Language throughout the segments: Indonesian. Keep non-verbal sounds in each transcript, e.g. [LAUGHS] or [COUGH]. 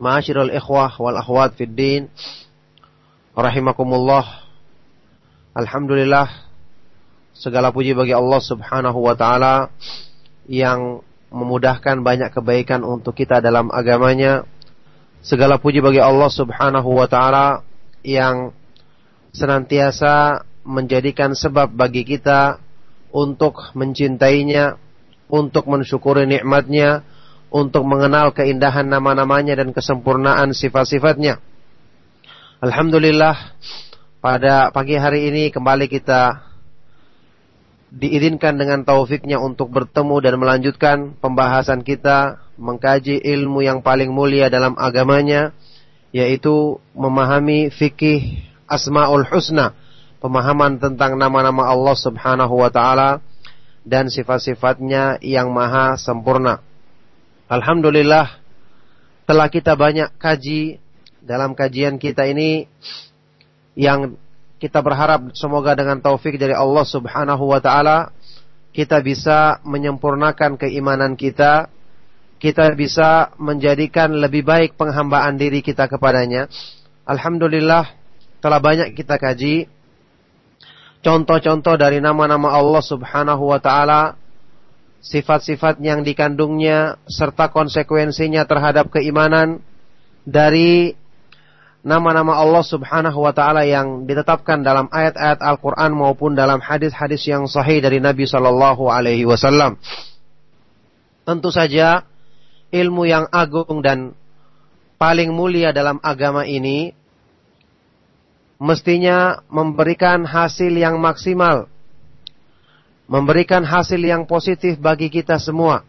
Ma'asyiral ikhwah wal akhwat fid din rahimakumullah. Alhamdulillah segala puji bagi Allah Subhanahu wa taala yang memudahkan banyak kebaikan untuk kita dalam agamanya. Segala puji bagi Allah Subhanahu wa taala yang senantiasa menjadikan sebab bagi kita untuk mencintainya, untuk mensyukuri nikmatnya, untuk mengenal keindahan nama-namanya dan kesempurnaan sifat-sifatnya. Alhamdulillah pada pagi hari ini kembali kita diizinkan dengan taufiknya untuk bertemu dan melanjutkan pembahasan kita mengkaji ilmu yang paling mulia dalam agamanya yaitu memahami fikih Asmaul Husna, pemahaman tentang nama-nama Allah Subhanahu wa taala dan sifat-sifatnya yang maha sempurna. Alhamdulillah telah kita banyak kaji dalam kajian kita ini yang kita berharap semoga dengan taufik dari Allah Subhanahu wa taala kita bisa menyempurnakan keimanan kita, kita bisa menjadikan lebih baik penghambaan diri kita kepadanya. Alhamdulillah telah banyak kita kaji contoh-contoh dari nama-nama Allah Subhanahu wa taala sifat-sifat yang dikandungnya serta konsekuensinya terhadap keimanan dari nama-nama Allah Subhanahu wa taala yang ditetapkan dalam ayat-ayat Al-Qur'an maupun dalam hadis-hadis yang sahih dari Nabi sallallahu alaihi wasallam. Tentu saja ilmu yang agung dan paling mulia dalam agama ini mestinya memberikan hasil yang maksimal memberikan hasil yang positif bagi kita semua.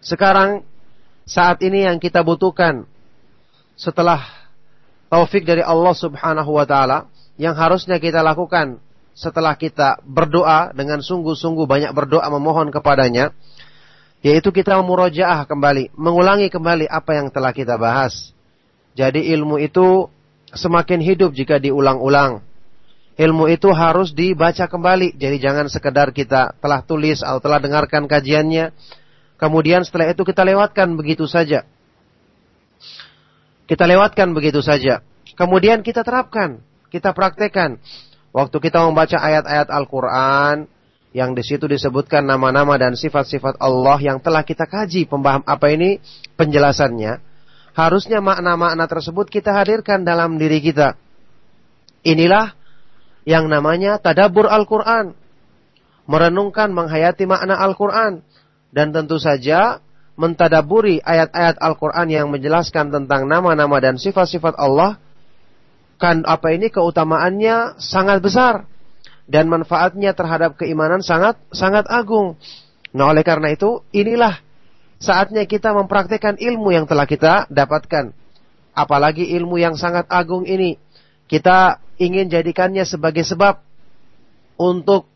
Sekarang saat ini yang kita butuhkan setelah taufik dari Allah Subhanahu wa taala yang harusnya kita lakukan setelah kita berdoa dengan sungguh-sungguh banyak berdoa memohon kepadanya yaitu kita memurojaah kembali, mengulangi kembali apa yang telah kita bahas. Jadi ilmu itu semakin hidup jika diulang-ulang ilmu itu harus dibaca kembali. Jadi jangan sekedar kita telah tulis atau telah dengarkan kajiannya, kemudian setelah itu kita lewatkan begitu saja. Kita lewatkan begitu saja. Kemudian kita terapkan, kita praktekkan. Waktu kita membaca ayat-ayat Al-Quran, yang di situ disebutkan nama-nama dan sifat-sifat Allah yang telah kita kaji pembaham apa ini penjelasannya. Harusnya makna-makna tersebut kita hadirkan dalam diri kita. Inilah yang namanya tadabur Al-Quran. Merenungkan, menghayati makna Al-Quran. Dan tentu saja mentadaburi ayat-ayat Al-Quran yang menjelaskan tentang nama-nama dan sifat-sifat Allah. Kan apa ini keutamaannya sangat besar. Dan manfaatnya terhadap keimanan sangat sangat agung. Nah oleh karena itu inilah saatnya kita mempraktekkan ilmu yang telah kita dapatkan. Apalagi ilmu yang sangat agung ini. Kita ingin jadikannya sebagai sebab untuk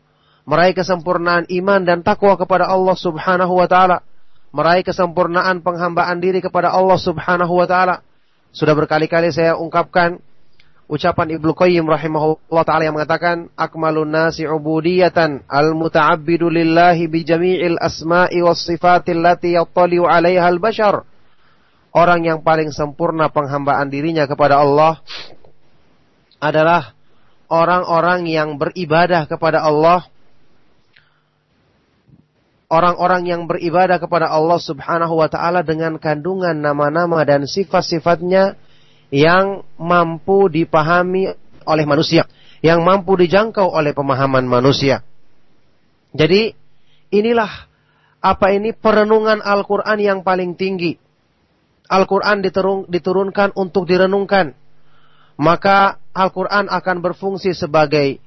meraih kesempurnaan iman dan takwa kepada Allah Subhanahu wa taala, meraih kesempurnaan penghambaan diri kepada Allah Subhanahu wa taala. Sudah berkali-kali saya ungkapkan ucapan Ibnu Qayyim rahimahullah taala yang mengatakan akmalun nasi ubudiyatan al muta'abbidu lillahi bi jami'il asma'i was sifatil lati yattali'u 'alaiha al bashar. Orang yang paling sempurna penghambaan dirinya kepada Allah adalah orang-orang yang beribadah kepada Allah orang-orang yang beribadah kepada Allah Subhanahu wa taala dengan kandungan nama-nama dan sifat-sifatnya yang mampu dipahami oleh manusia, yang mampu dijangkau oleh pemahaman manusia. Jadi inilah apa ini perenungan Al-Qur'an yang paling tinggi. Al-Qur'an diturun, diturunkan untuk direnungkan. Maka Al-Qur'an akan berfungsi sebagai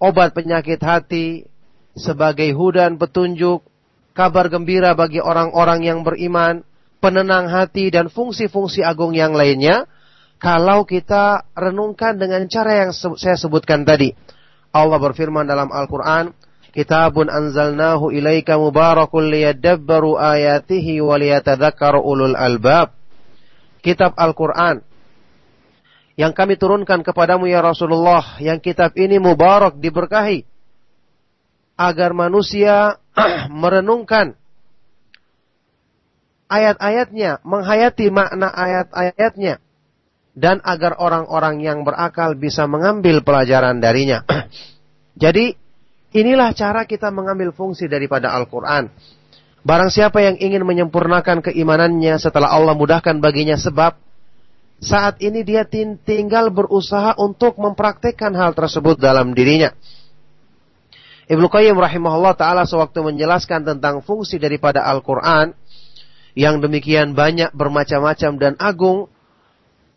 obat penyakit hati, sebagai hudan petunjuk, kabar gembira bagi orang-orang yang beriman, penenang hati dan fungsi-fungsi agung yang lainnya kalau kita renungkan dengan cara yang saya sebutkan tadi. Allah berfirman dalam Al-Qur'an, "Kitabun anzalnahu ilaika mubarakun liyadabbaru ayatihi wa liyatadzakkaru ulul albab." Kitab Al-Qur'an yang kami turunkan kepadamu ya Rasulullah, yang kitab ini mubarak diberkahi agar manusia [CLEARS THROAT] merenungkan ayat-ayatnya, menghayati makna ayat-ayatnya, dan agar orang-orang yang berakal bisa mengambil pelajaran darinya. [CLEARS THROAT] Jadi, inilah cara kita mengambil fungsi daripada Al-Quran. Barang siapa yang ingin menyempurnakan keimanannya setelah Allah mudahkan baginya sebab, saat ini dia tinggal berusaha untuk mempraktekkan hal tersebut dalam dirinya. Ibnu Qayyim rahimahullah taala sewaktu menjelaskan tentang fungsi daripada Al-Qur'an yang demikian banyak bermacam-macam dan agung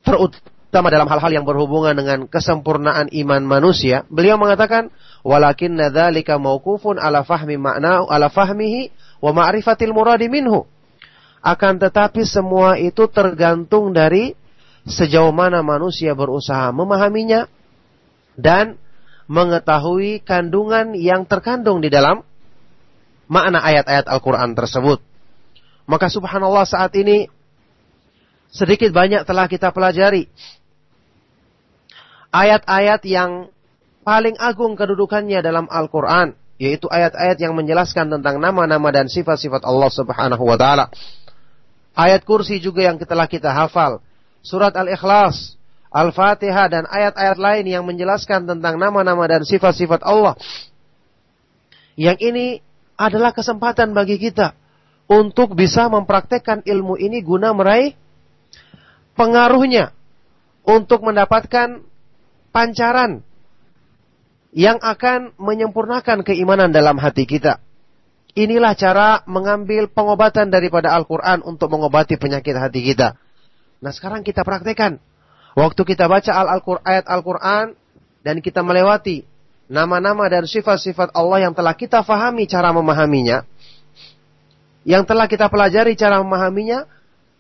terutama dalam hal-hal yang berhubungan dengan kesempurnaan iman manusia, beliau mengatakan walakin dzalika mauqufun ala fahmi makna ala fahmihi wa ma'rifatil muradi minhu. Akan tetapi semua itu tergantung dari sejauh mana manusia berusaha memahaminya dan mengetahui kandungan yang terkandung di dalam makna ayat-ayat Al-Quran tersebut. Maka subhanallah saat ini sedikit banyak telah kita pelajari ayat-ayat yang paling agung kedudukannya dalam Al-Quran, yaitu ayat-ayat yang menjelaskan tentang nama-nama dan sifat-sifat Allah Subhanahu wa taala. Ayat kursi juga yang telah kita hafal. Surat Al-Ikhlas, Al-Fatihah dan ayat-ayat lain yang menjelaskan tentang nama-nama dan sifat-sifat Allah. Yang ini adalah kesempatan bagi kita untuk bisa mempraktekkan ilmu ini guna meraih pengaruhnya untuk mendapatkan pancaran yang akan menyempurnakan keimanan dalam hati kita. Inilah cara mengambil pengobatan daripada Al-Quran untuk mengobati penyakit hati kita. Nah sekarang kita praktekkan. Waktu kita baca al -Qur ayat Al-Quran dan kita melewati nama-nama dan sifat-sifat Allah yang telah kita fahami cara memahaminya, yang telah kita pelajari cara memahaminya,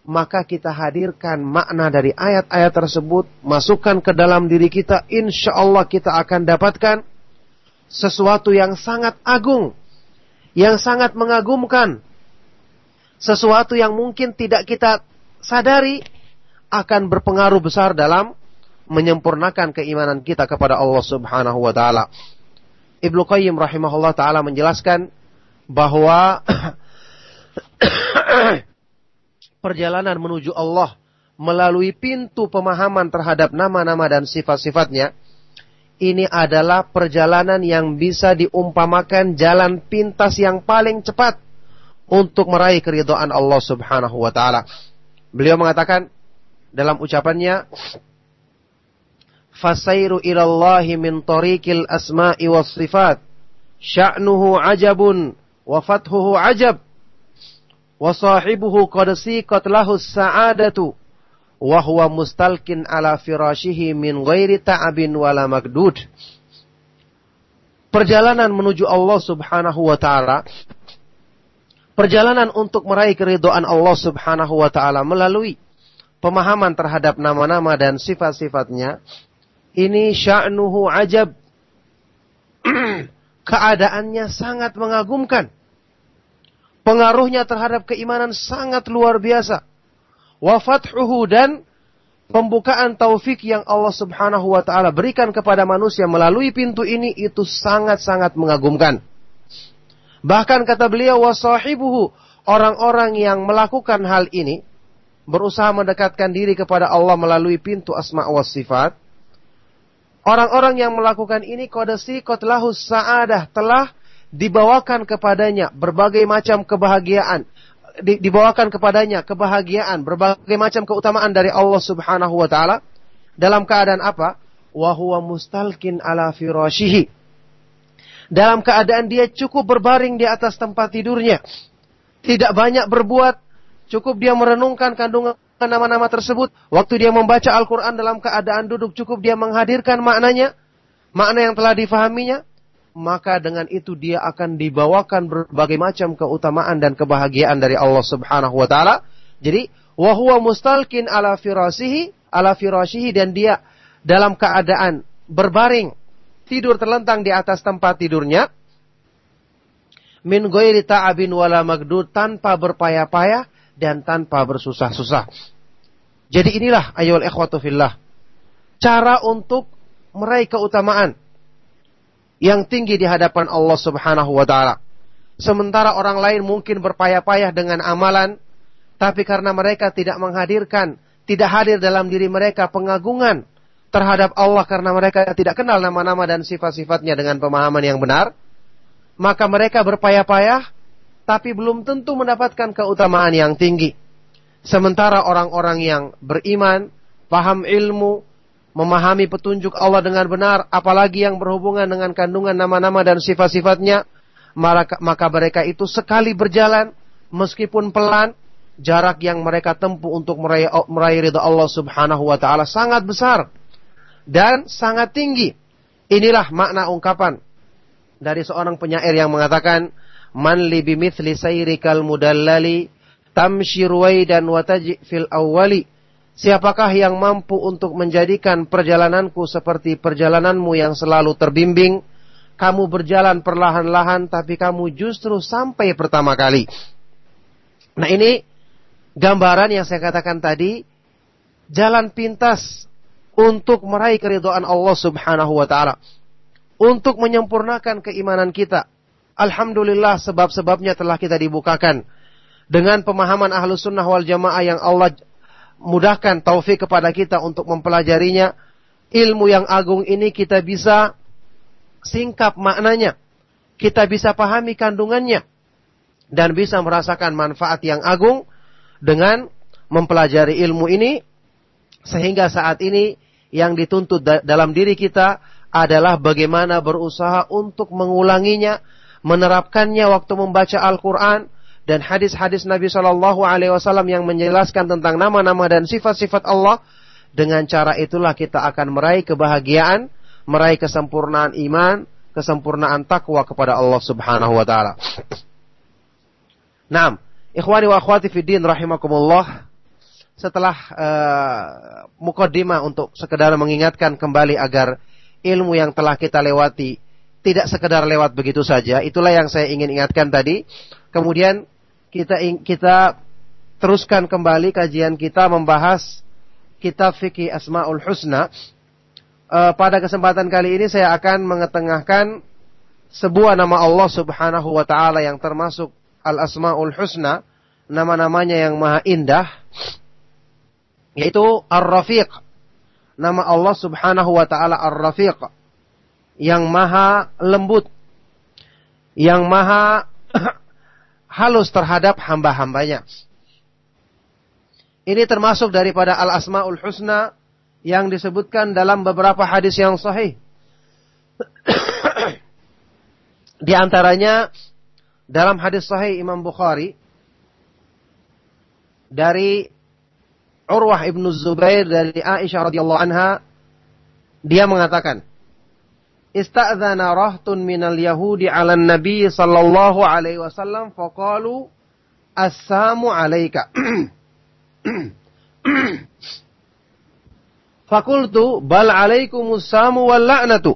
maka kita hadirkan makna dari ayat-ayat tersebut, masukkan ke dalam diri kita, insya Allah kita akan dapatkan sesuatu yang sangat agung, yang sangat mengagumkan, sesuatu yang mungkin tidak kita sadari, akan berpengaruh besar dalam menyempurnakan keimanan kita kepada Allah Subhanahu wa taala. Ibnu Qayyim rahimahullah taala menjelaskan bahwa [COUGHS] perjalanan menuju Allah melalui pintu pemahaman terhadap nama-nama dan sifat-sifatnya ini adalah perjalanan yang bisa diumpamakan jalan pintas yang paling cepat untuk meraih keridhaan Allah Subhanahu wa taala. Beliau mengatakan dalam ucapannya fasairu ilallahi min tariqil asma'i was sifat. Sya'nuhu ajabun wa fathuhu ajab. Wa sahibuhu qad siqat lahu sa'adatu wa huwa mustalkin ala firashihi min ghairi ta'abin wala magdud. Perjalanan menuju Allah Subhanahu wa taala perjalanan untuk meraih keridhaan Allah Subhanahu wa taala melalui pemahaman terhadap nama-nama dan sifat-sifatnya, ini sya'nuhu ajab. [CLEARS THROAT] Keadaannya sangat mengagumkan. Pengaruhnya terhadap keimanan sangat luar biasa. Wafathuhu dan pembukaan taufik yang Allah Subhanahu wa taala berikan kepada manusia melalui pintu ini itu sangat-sangat mengagumkan. Bahkan kata beliau wasahibuhu orang-orang yang melakukan hal ini berusaha mendekatkan diri kepada Allah melalui pintu asma wa sifat. Orang-orang yang melakukan ini kode sikot lahus sa'adah telah dibawakan kepadanya berbagai macam kebahagiaan, di, dibawakan kepadanya kebahagiaan, berbagai macam keutamaan dari Allah Subhanahu wa taala dalam keadaan apa? Wa huwa mustalkin ala firashihi. Dalam keadaan dia cukup berbaring di atas tempat tidurnya. Tidak banyak berbuat, cukup dia merenungkan kandungan nama-nama tersebut. Waktu dia membaca Al-Quran dalam keadaan duduk, cukup dia menghadirkan maknanya, makna yang telah difahaminya, maka dengan itu dia akan dibawakan berbagai macam keutamaan dan kebahagiaan dari Allah Subhanahu wa taala. Jadi, wa huwa mustalkin ala firasihi, ala firasihi dan dia dalam keadaan berbaring tidur terlentang di atas tempat tidurnya min ghairi ta'abin wala magdud tanpa berpayah-payah dan tanpa bersusah-susah. Jadi inilah ayol ikhwatu fillah. Cara untuk meraih keutamaan yang tinggi di hadapan Allah Subhanahu wa taala. Sementara orang lain mungkin berpayah-payah dengan amalan, tapi karena mereka tidak menghadirkan, tidak hadir dalam diri mereka pengagungan terhadap Allah karena mereka tidak kenal nama-nama dan sifat-sifatnya dengan pemahaman yang benar, maka mereka berpayah-payah, tapi belum tentu mendapatkan keutamaan yang tinggi. Sementara orang-orang yang beriman, paham ilmu, memahami petunjuk Allah dengan benar, apalagi yang berhubungan dengan kandungan nama-nama dan sifat-sifatnya, maka mereka itu sekali berjalan, meskipun pelan, jarak yang mereka tempuh untuk meraih, meraih ridha Allah Subhanahu wa taala sangat besar dan sangat tinggi. Inilah makna ungkapan dari seorang penyair yang mengatakan man li bimithli sayrikal mudallali tamshi ruwaidan wa fil awwali Siapakah yang mampu untuk menjadikan perjalananku seperti perjalananmu yang selalu terbimbing? Kamu berjalan perlahan-lahan tapi kamu justru sampai pertama kali. Nah ini gambaran yang saya katakan tadi. Jalan pintas untuk meraih keridhaan Allah subhanahu wa ta'ala. Untuk menyempurnakan keimanan kita. Alhamdulillah sebab-sebabnya telah kita dibukakan. Dengan pemahaman ahlus sunnah wal jamaah yang Allah mudahkan taufik kepada kita untuk mempelajarinya. Ilmu yang agung ini kita bisa singkap maknanya. Kita bisa pahami kandungannya. Dan bisa merasakan manfaat yang agung dengan mempelajari ilmu ini. Sehingga saat ini yang dituntut dalam diri kita adalah bagaimana berusaha untuk mengulanginya, menerapkannya waktu membaca Al-Quran, dan hadis-hadis Nabi Shallallahu Alaihi Wasallam yang menjelaskan tentang nama-nama dan sifat-sifat Allah. Dengan cara itulah kita akan meraih kebahagiaan, meraih kesempurnaan iman, kesempurnaan takwa kepada Allah Subhanahu Wa Taala. Nah, ikhwani wa akhwati fiddin rahimakumullah. Setelah uh, mukaddimah untuk sekedar mengingatkan kembali agar ilmu yang telah kita lewati tidak sekedar lewat begitu saja. Itulah yang saya ingin ingatkan tadi. Kemudian kita kita teruskan kembali kajian kita membahas kitab fikih Asmaul Husna. E, pada kesempatan kali ini saya akan mengetengahkan sebuah nama Allah Subhanahu wa taala yang termasuk Al Asmaul Husna, nama-namanya yang maha indah yaitu Ar-Rafiq. Nama Allah Subhanahu wa taala Ar-Rafiq yang maha lembut, yang maha [CLEARS THROAT] halus terhadap hamba-hambanya. Ini termasuk daripada al-asma'ul husna yang disebutkan dalam beberapa hadis yang sahih. [CLEARS THROAT] Di antaranya dalam hadis sahih Imam Bukhari dari Urwah ibnu Zubair dari Aisyah radhiyallahu anha dia mengatakan ista'dzana rahtun minal yahudi 'ala nabi sallallahu alaihi wasallam faqalu assalamu alayka [CLEARS THROAT] Fakultu bal alaikumussamu wal la'natu.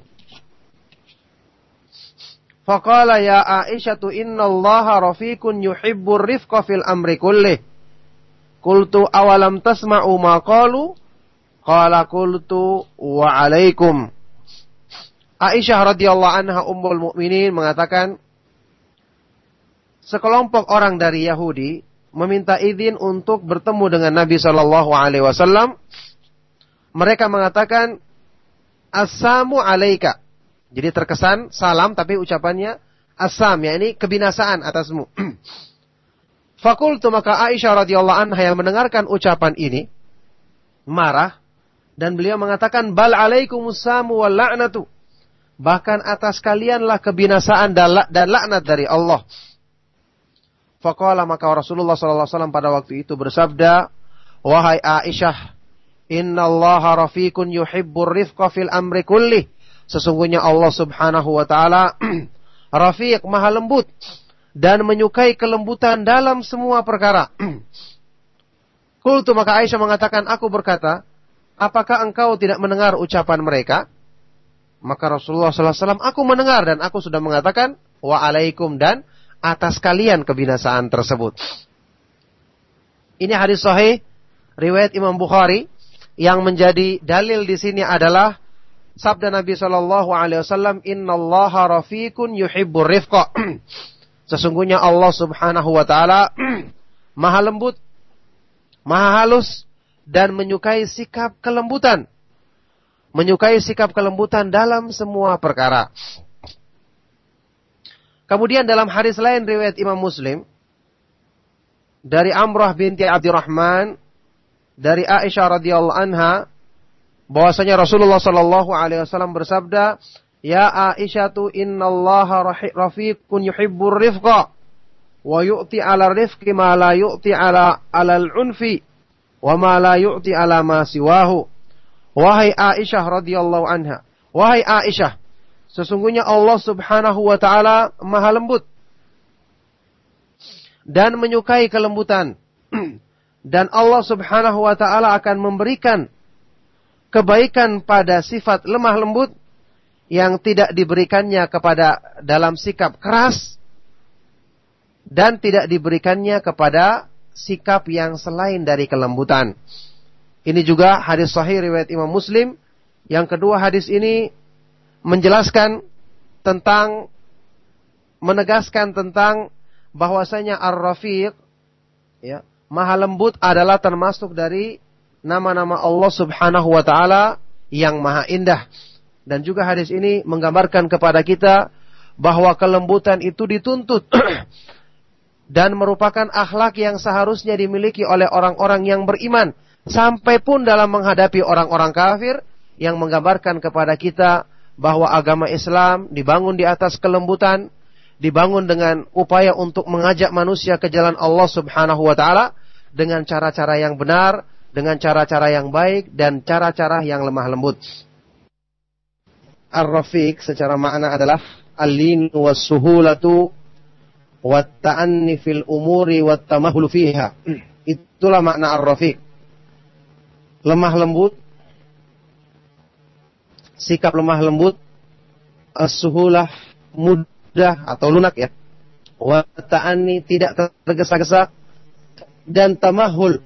Faqala ya Aisyatu inna allaha rafiqun yuhibbur rifqa fil amri kullih Qultu awalam tasma'u ma qalu? Qala qultu wa alaikum. Aisyah radhiyallahu anha ummul mukminin mengatakan sekelompok orang dari Yahudi meminta izin untuk bertemu dengan Nabi Shallallahu Alaihi Wasallam. Mereka mengatakan Assalamu alaika. Jadi terkesan salam tapi ucapannya asam ya ini kebinasaan atasmu. [CLEARS THROAT] Fakultu maka Aisyah radhiyallahu anha yang mendengarkan ucapan ini marah dan beliau mengatakan bal alaikumussamu wal la'natu. Bahkan atas kalianlah kebinasaan dan laknat dari Allah. Faqala maka Rasulullah SAW pada waktu itu bersabda, Wahai Aisyah, Inna Allah rafiqun yuhibbur rifqa fil amri kulli. Sesungguhnya Allah subhanahu wa ta'ala [CLEARS THROAT] rafiq, maha lembut. Dan menyukai kelembutan dalam semua perkara. [CLEARS THROAT] Kultu maka Aisyah mengatakan, aku berkata, apakah engkau tidak mendengar ucapan mereka? Maka Rasulullah SAW, aku mendengar dan aku sudah mengatakan, wa alaikum dan atas kalian kebinasaan tersebut. Ini hadis sahih riwayat Imam Bukhari yang menjadi dalil di sini adalah sabda Nabi Shallallahu Alaihi Wasallam Inna Allah rafiqun yuhibbur rifqa. [CLEARS THROAT] Sesungguhnya Allah Subhanahu Wa Taala [CLEARS THROAT] maha lembut, maha halus dan menyukai sikap kelembutan. Menyukai sikap kelembutan dalam semua perkara. Kemudian dalam hadis lain riwayat Imam Muslim dari Amrah binti Abdurrahman dari Aisyah radhiyallahu anha bahwasanya Rasulullah sallallahu alaihi wasallam bersabda, "Ya Aisyah tu innallaha rafiqun yuhibbur rifqa wa yu'ti 'ala rifqi ma la yu'ti 'ala 'alal unfi wa ma la yu'ti 'ala ma siwahu." Wahai Aisyah radhiyallahu anha, wahai Aisyah, Sesungguhnya Allah subhanahu wa ta'ala maha lembut. Dan menyukai kelembutan. [CLEARS THROAT] Dan Allah subhanahu wa ta'ala akan memberikan kebaikan pada sifat lemah lembut yang tidak diberikannya kepada dalam sikap keras dan tidak diberikannya kepada sikap yang selain dari kelembutan. Ini juga hadis sahih riwayat Imam Muslim. Yang kedua hadis ini menjelaskan tentang menegaskan tentang bahwasanya Ar-Rafiq ya, Maha lembut adalah termasuk dari nama-nama Allah Subhanahu wa taala yang maha indah. Dan juga hadis ini menggambarkan kepada kita bahwa kelembutan itu dituntut [CLEARS THROAT] dan merupakan akhlak yang seharusnya dimiliki oleh orang-orang yang beriman sampai pun dalam menghadapi orang-orang kafir yang menggambarkan kepada kita bahwa agama Islam dibangun di atas kelembutan, dibangun dengan upaya untuk mengajak manusia ke jalan Allah Subhanahu wa taala dengan cara-cara yang benar, dengan cara-cara yang baik dan cara-cara yang lemah lembut. Ar-Rafiq secara makna adalah al-lin was-suhulatu wat-ta'anni fil umuri wat-tamahul fiha. [CLEARS THROAT] Itulah makna Ar-Rafiq. Lemah lembut, sikap lemah lembut, as-suhulah mudah atau lunak ya. Wa ta'ani tidak tergesa-gesa dan tamahul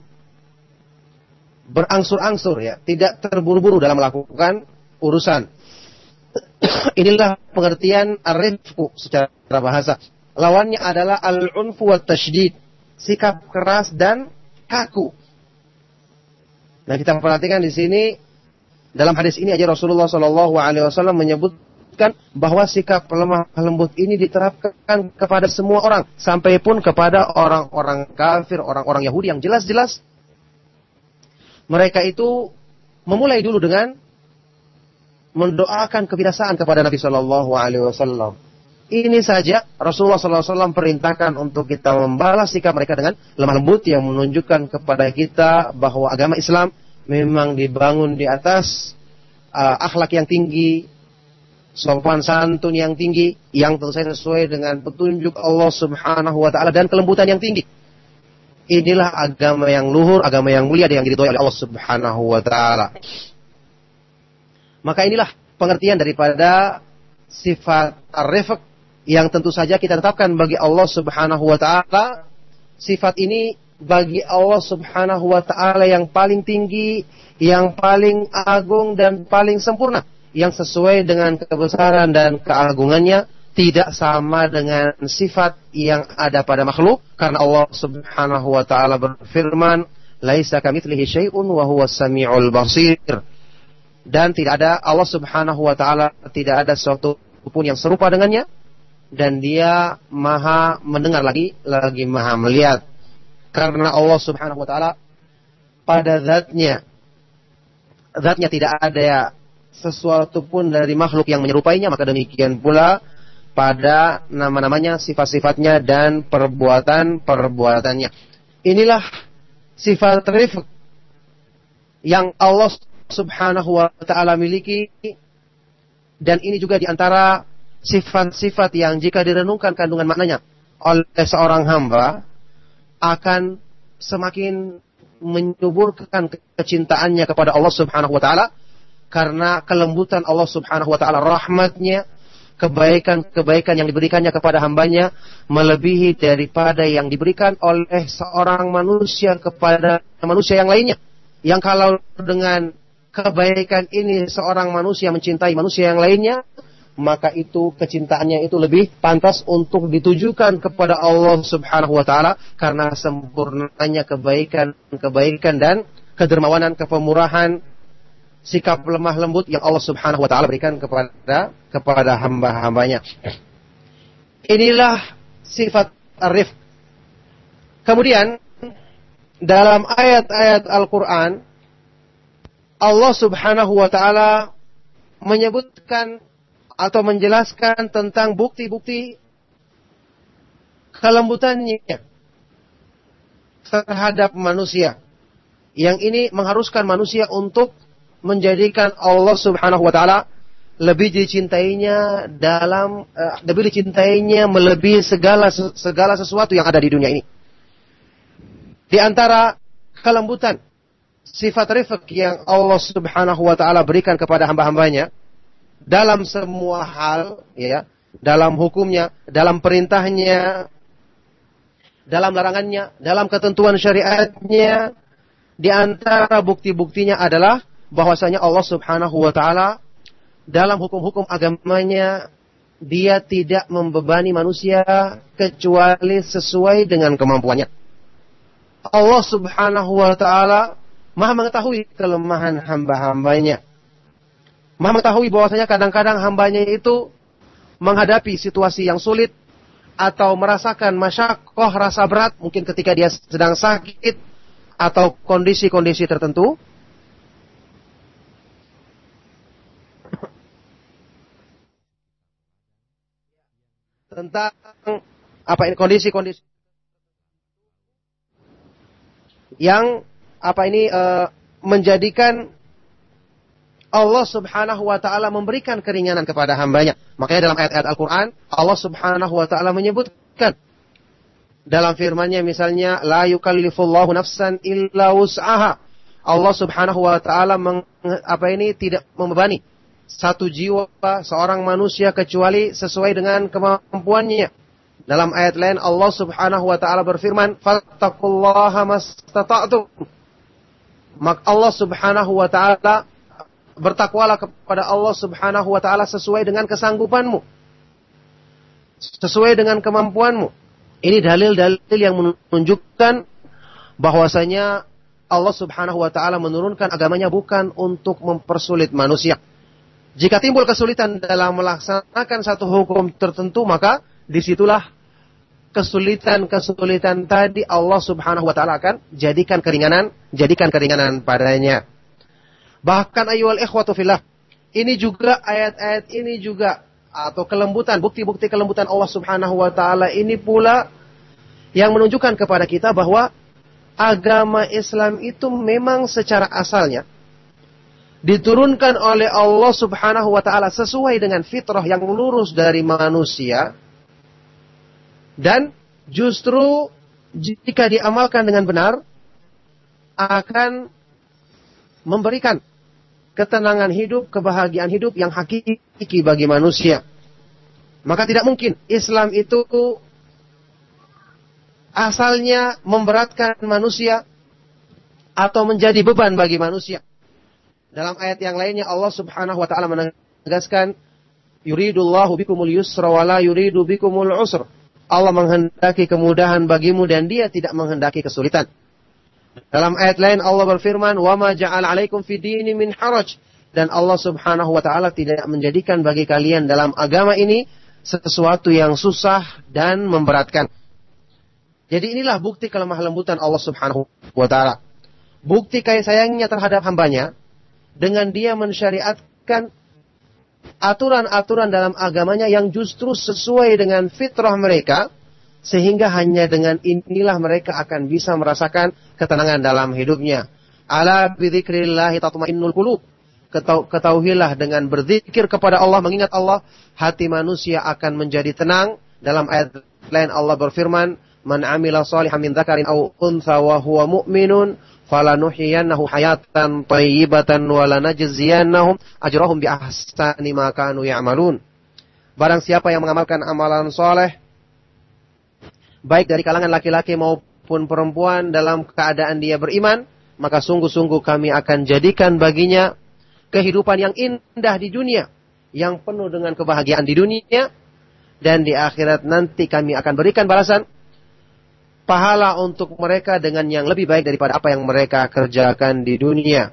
berangsur-angsur ya, tidak terburu-buru dalam melakukan urusan. [COUGHS] Inilah pengertian arifku secara bahasa. Lawannya adalah al-unfu wa tashdid, sikap keras dan kaku. Nah, kita perhatikan di sini dalam hadis ini aja Rasulullah Shallallahu Alaihi Wasallam menyebutkan bahwa sikap lemah lembut ini diterapkan kepada semua orang, sampai pun kepada orang-orang kafir, orang-orang Yahudi yang jelas-jelas mereka itu memulai dulu dengan mendoakan kebiasaan kepada Nabi Shallallahu Alaihi Wasallam. Ini saja Rasulullah SAW perintahkan untuk kita membalas sikap mereka dengan lemah lembut yang menunjukkan kepada kita bahwa agama Islam memang dibangun di atas uh, akhlak yang tinggi, sopan santun yang tinggi, yang tentu saja sesuai dengan petunjuk Allah Subhanahu wa taala dan kelembutan yang tinggi. Inilah agama yang luhur, agama yang mulia yang diridhoi oleh Allah Subhanahu wa taala. Maka inilah pengertian daripada sifat ar-rifq yang tentu saja kita tetapkan bagi Allah Subhanahu wa taala. Sifat ini bagi Allah Subhanahu wa taala yang paling tinggi, yang paling agung dan paling sempurna, yang sesuai dengan kebesaran dan keagungannya tidak sama dengan sifat yang ada pada makhluk. Karena Allah Subhanahu wa taala berfirman laisa kamitslihi syai'un wa huwas samiul basir. Dan tidak ada Allah Subhanahu wa taala tidak ada sesuatu pun yang serupa dengannya dan dia maha mendengar lagi lagi maha melihat karena Allah Subhanahu wa taala pada zatnya zatnya tidak ada sesuatu pun dari makhluk yang menyerupainya maka demikian pula pada nama-namanya, sifat-sifatnya dan perbuatan-perbuatannya. Inilah sifat rifq yang Allah Subhanahu wa taala miliki dan ini juga di antara sifat-sifat yang jika direnungkan kandungan maknanya oleh seorang hamba akan semakin menyuburkan kecintaannya kepada Allah Subhanahu wa taala karena kelembutan Allah Subhanahu wa taala rahmatnya kebaikan-kebaikan yang diberikannya kepada hambanya melebihi daripada yang diberikan oleh seorang manusia kepada manusia yang lainnya. Yang kalau dengan kebaikan ini seorang manusia mencintai manusia yang lainnya, maka itu kecintaannya itu lebih pantas untuk ditujukan kepada Allah Subhanahu wa taala karena sempurnanya kebaikan-kebaikan dan kedermawanan, kepemurahan, sikap lemah lembut yang Allah Subhanahu wa taala berikan kepada kepada hamba-hambanya. Inilah sifat arif. Kemudian dalam ayat-ayat Al-Qur'an Allah Subhanahu wa taala menyebutkan atau menjelaskan tentang bukti-bukti kelembutannya terhadap manusia. Yang ini mengharuskan manusia untuk menjadikan Allah Subhanahu wa taala lebih dicintainya dalam uh, lebih dicintainya melebihi segala segala sesuatu yang ada di dunia ini. Di antara kelembutan sifat rifq yang Allah Subhanahu wa taala berikan kepada hamba-hambanya dalam semua hal ya, dalam hukumnya, dalam perintahnya, dalam larangannya, dalam ketentuan syariatnya, di antara bukti-buktinya adalah bahwasanya Allah Subhanahu wa taala dalam hukum-hukum agamanya dia tidak membebani manusia kecuali sesuai dengan kemampuannya. Allah Subhanahu wa taala Maha mengetahui kelemahan hamba-hambanya. Maha mengetahui bahwasanya kadang-kadang hambanya itu menghadapi situasi yang sulit atau merasakan masyakoh rasa berat mungkin ketika dia sedang sakit atau kondisi-kondisi tertentu. Tentang apa ini kondisi-kondisi yang apa ini e, menjadikan Allah Subhanahu wa taala memberikan keringanan kepada hambanya. Makanya dalam ayat-ayat Al-Qur'an Allah Subhanahu wa taala menyebutkan dalam firman-Nya misalnya la yukallifullahu nafsan illa wus'aha. Allah Subhanahu wa taala apa ini tidak membebani satu jiwa seorang manusia kecuali sesuai dengan kemampuannya. Dalam ayat lain Allah Subhanahu wa taala berfirman, "Fattaqullaha mastata'tum." Maka Allah Subhanahu wa taala bertakwalah kepada Allah Subhanahu wa taala sesuai dengan kesanggupanmu. Sesuai dengan kemampuanmu. Ini dalil-dalil yang menunjukkan bahwasanya Allah Subhanahu wa taala menurunkan agamanya bukan untuk mempersulit manusia jika timbul kesulitan dalam melaksanakan satu hukum tertentu, maka di situlah kesulitan-kesulitan tadi Allah Subhanahu wa taala akan jadikan keringanan, jadikan keringanan padanya. Bahkan ayyuhal ikhwatu fillah, ini juga ayat-ayat ini juga atau kelembutan, bukti-bukti kelembutan Allah Subhanahu wa taala ini pula yang menunjukkan kepada kita bahwa agama Islam itu memang secara asalnya diturunkan oleh Allah Subhanahu wa taala sesuai dengan fitrah yang lurus dari manusia dan justru jika diamalkan dengan benar akan memberikan ketenangan hidup, kebahagiaan hidup yang hakiki bagi manusia. Maka tidak mungkin Islam itu asalnya memberatkan manusia atau menjadi beban bagi manusia. Dalam ayat yang lainnya Allah Subhanahu wa taala menegaskan yuridullahu bikumul yusra wa la yuridu bikumul usr. Allah menghendaki kemudahan bagimu dan dia tidak menghendaki kesulitan. Dalam ayat lain Allah berfirman, "Wa ma ja'al 'alaikum fid dini min haraj." Dan Allah Subhanahu wa taala tidak menjadikan bagi kalian dalam agama ini sesuatu yang susah dan memberatkan. Jadi inilah bukti kelemah lembutan Allah Subhanahu wa taala. Bukti kasih sayangnya terhadap hambanya dengan dia mensyariatkan aturan-aturan dalam agamanya yang justru sesuai dengan fitrah mereka sehingga hanya dengan inilah mereka akan bisa merasakan ketenangan dalam hidupnya. Ala bidzikrillah tatmainnul qulub. Ketahuilah dengan berzikir kepada Allah, mengingat Allah, hati manusia akan menjadi tenang. Dalam ayat lain Allah berfirman, man amila salihan min dzakarin aw untha wa huwa mu'minun falanuhyiyannahu hayatan thayyibatan wa lanajziyannahum ajrahum bi ahsani ma kanu ya'malun. Barang siapa yang mengamalkan amalan soleh baik dari kalangan laki-laki maupun perempuan dalam keadaan dia beriman, maka sungguh-sungguh kami akan jadikan baginya kehidupan yang indah di dunia, yang penuh dengan kebahagiaan di dunia dan di akhirat nanti kami akan berikan balasan pahala untuk mereka dengan yang lebih baik daripada apa yang mereka kerjakan di dunia.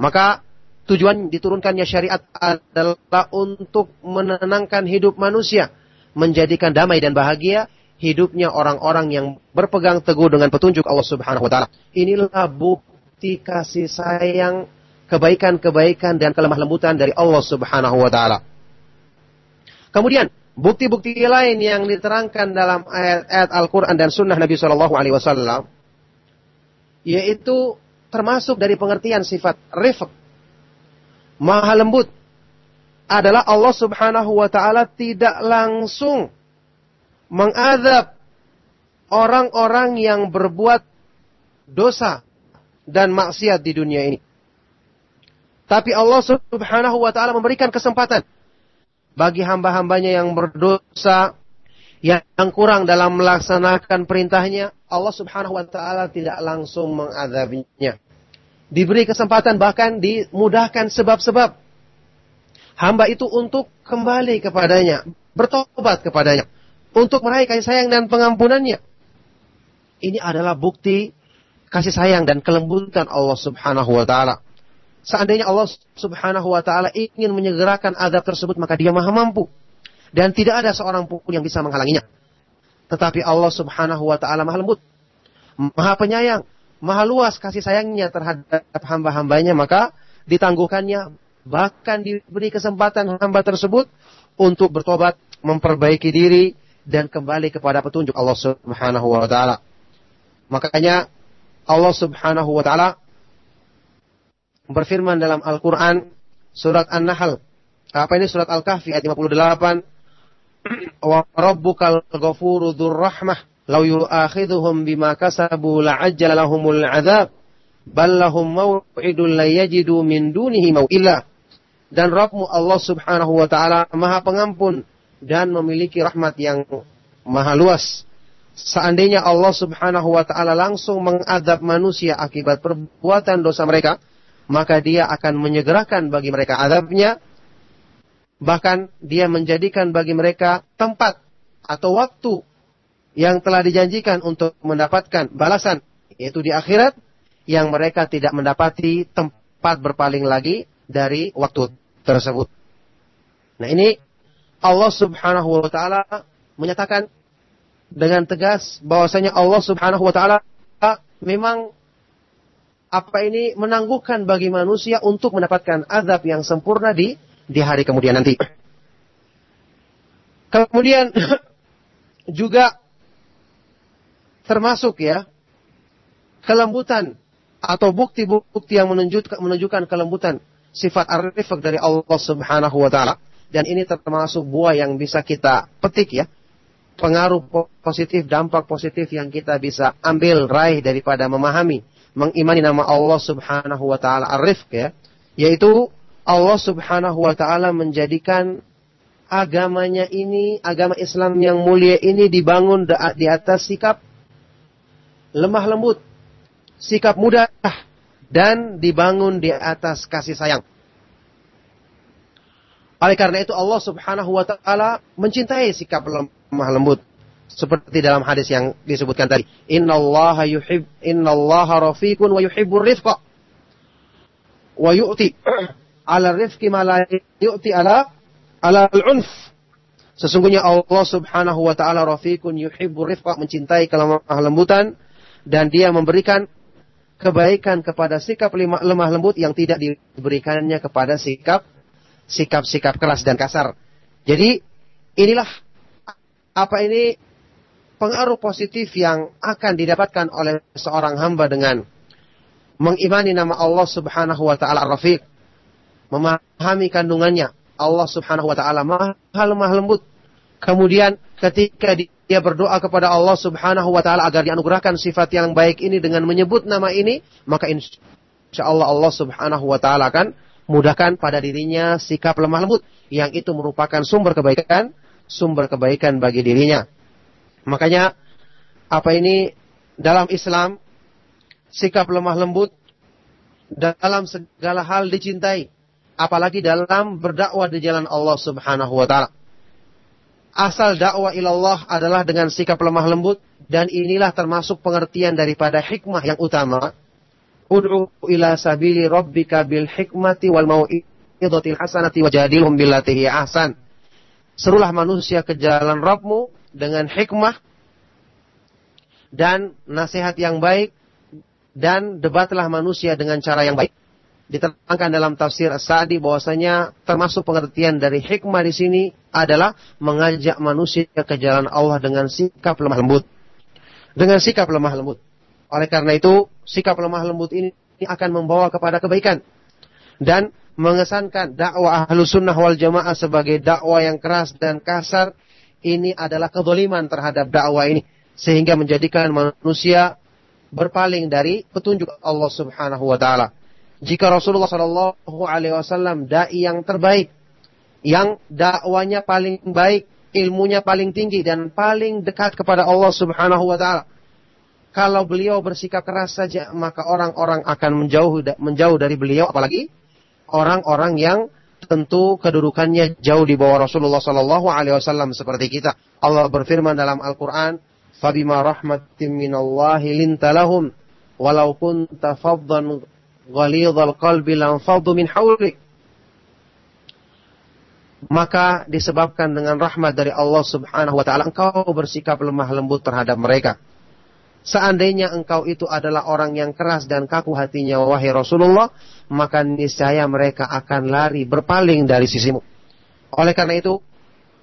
Maka tujuan diturunkannya syariat adalah untuk menenangkan hidup manusia, menjadikan damai dan bahagia hidupnya orang-orang yang berpegang teguh dengan petunjuk Allah Subhanahu wa taala. Inilah bukti kasih sayang, kebaikan-kebaikan dan kelemah lembutan dari Allah Subhanahu wa taala. Kemudian Bukti-bukti lain yang diterangkan dalam ayat-ayat Al-Quran dan Sunnah Nabi Shallallahu Alaihi Wasallam, yaitu termasuk dari pengertian sifat rifq, maha lembut, adalah Allah Subhanahu Wa Taala tidak langsung mengadab orang-orang yang berbuat dosa dan maksiat di dunia ini. Tapi Allah Subhanahu wa taala memberikan kesempatan bagi hamba-hambanya yang berdosa, yang kurang dalam melaksanakan perintahnya, Allah subhanahu wa ta'ala tidak langsung mengadabnya. Diberi kesempatan bahkan dimudahkan sebab-sebab. Hamba itu untuk kembali kepadanya, bertobat kepadanya. Untuk meraih kasih sayang dan pengampunannya. Ini adalah bukti kasih sayang dan kelembutan Allah subhanahu wa ta'ala. Seandainya Allah Subhanahu wa taala ingin menyegerakan adab tersebut, maka Dia Maha mampu. Dan tidak ada seorang pun yang bisa menghalanginya. Tetapi Allah Subhanahu wa taala Maha lembut, Maha penyayang, Maha luas kasih sayangnya terhadap hamba-hambanya, maka ditangguhkannya bahkan diberi kesempatan hamba tersebut untuk bertobat, memperbaiki diri dan kembali kepada petunjuk Allah Subhanahu wa taala. Makanya Allah Subhanahu wa taala berfirman dalam Al-Quran surat An-Nahl. Apa ini surat Al-Kahfi ayat 58. [CLEARS THROAT] Wa rabbukal ghafuru rahmah law yu'akhidhuhum bima kasabu la'ajjala lahumul 'adzab bal lahum maw'idun la yajidu min dunihi maw'ila. Dan Rabbmu Allah Subhanahu wa taala Maha Pengampun dan memiliki rahmat yang maha luas. Seandainya Allah Subhanahu wa taala langsung mengadab manusia akibat perbuatan dosa mereka, maka dia akan menyegerakan bagi mereka azabnya, bahkan dia menjadikan bagi mereka tempat atau waktu yang telah dijanjikan untuk mendapatkan balasan, yaitu di akhirat, yang mereka tidak mendapati tempat berpaling lagi dari waktu tersebut. Nah ini Allah subhanahu wa ta'ala menyatakan dengan tegas bahwasanya Allah subhanahu wa ta'ala memang apa ini menangguhkan bagi manusia untuk mendapatkan azab yang sempurna di di hari kemudian nanti. Kemudian [CLEARS THROAT] juga termasuk ya kelembutan atau bukti-bukti yang menunjukkan menunjukkan kelembutan sifat arif dari Allah Subhanahu wa taala dan ini termasuk buah yang bisa kita petik ya pengaruh positif dampak positif yang kita bisa ambil raih daripada memahami mengimani nama Allah Subhanahu wa taala Ar-Rifq ya, yaitu Allah Subhanahu wa taala menjadikan agamanya ini, agama Islam yang mulia ini dibangun di atas sikap lemah lembut, sikap mudah, dan dibangun di atas kasih sayang. Oleh karena itu Allah Subhanahu wa taala mencintai sikap lemah lembut seperti dalam hadis yang disebutkan tadi. Innallaha yuhib innallaha rafiqun wa yuhibbur rifqa. Wa yu'ti ala rifqi ma la yu'ti ala ala al-unf. Sesungguhnya Allah Subhanahu wa taala rafiqun yuhibbur rifqa mencintai kelemah lembutan dan dia memberikan kebaikan kepada sikap lemah lembut yang tidak diberikannya kepada sikap sikap-sikap keras dan kasar. Jadi inilah apa ini pengaruh positif yang akan didapatkan oleh seorang hamba dengan mengimani nama Allah Subhanahu wa taala Ar-Rafiq, memahami kandungannya. Allah Subhanahu wa taala Maha lemah lembut. Kemudian ketika dia berdoa kepada Allah Subhanahu wa taala agar dianugerahkan sifat yang baik ini dengan menyebut nama ini, maka insya Allah Allah Subhanahu wa taala akan mudahkan pada dirinya sikap lemah lembut yang itu merupakan sumber kebaikan, sumber kebaikan bagi dirinya. Makanya apa ini dalam Islam sikap lemah lembut dalam segala hal dicintai, apalagi dalam berdakwah di jalan Allah Subhanahu wa taala. Asal dakwah ilallah adalah dengan sikap lemah lembut dan inilah termasuk pengertian daripada hikmah yang utama Ud'u ila sabili rabbika bil hikmati wal mau'izatil hasanati wajadilhum billatihi ahsan. Serulah manusia ke jalan Rabbmu dengan hikmah dan nasihat yang baik dan debatlah manusia dengan cara yang baik. Diterangkan dalam tafsir As-Sa'di bahwasanya termasuk pengertian dari hikmah di sini adalah mengajak manusia ke jalan Allah dengan sikap lemah lembut. Dengan sikap lemah lembut. Oleh karena itu, sikap lemah lembut ini akan membawa kepada kebaikan. Dan mengesankan dakwah ahlu sunnah wal jamaah sebagai dakwah yang keras dan kasar, ini adalah kedoliman terhadap dakwah ini. Sehingga menjadikan manusia berpaling dari petunjuk Allah subhanahu wa ta'ala. Jika Rasulullah Shallallahu Alaihi Wasallam dai yang terbaik, yang dakwanya paling baik, ilmunya paling tinggi dan paling dekat kepada Allah Subhanahu Wa Taala, kalau beliau bersikap keras saja maka orang-orang akan menjauh menjauh dari beliau apalagi orang-orang yang tentu kedudukannya jauh di bawah Rasulullah Sallallahu Alaihi Wasallam seperti kita. Allah berfirman dalam Al-Quran, "Fabima rahmatin minallahi lintalahum, walau kunta faddan ghalidhal qalbi lam faddu min hawlik." Maka disebabkan dengan rahmat dari Allah Subhanahu wa taala engkau bersikap lemah lembut terhadap mereka Seandainya engkau itu adalah orang yang keras dan kaku hatinya, wahai Rasulullah, maka niscaya mereka akan lari berpaling dari sisimu. Oleh karena itu,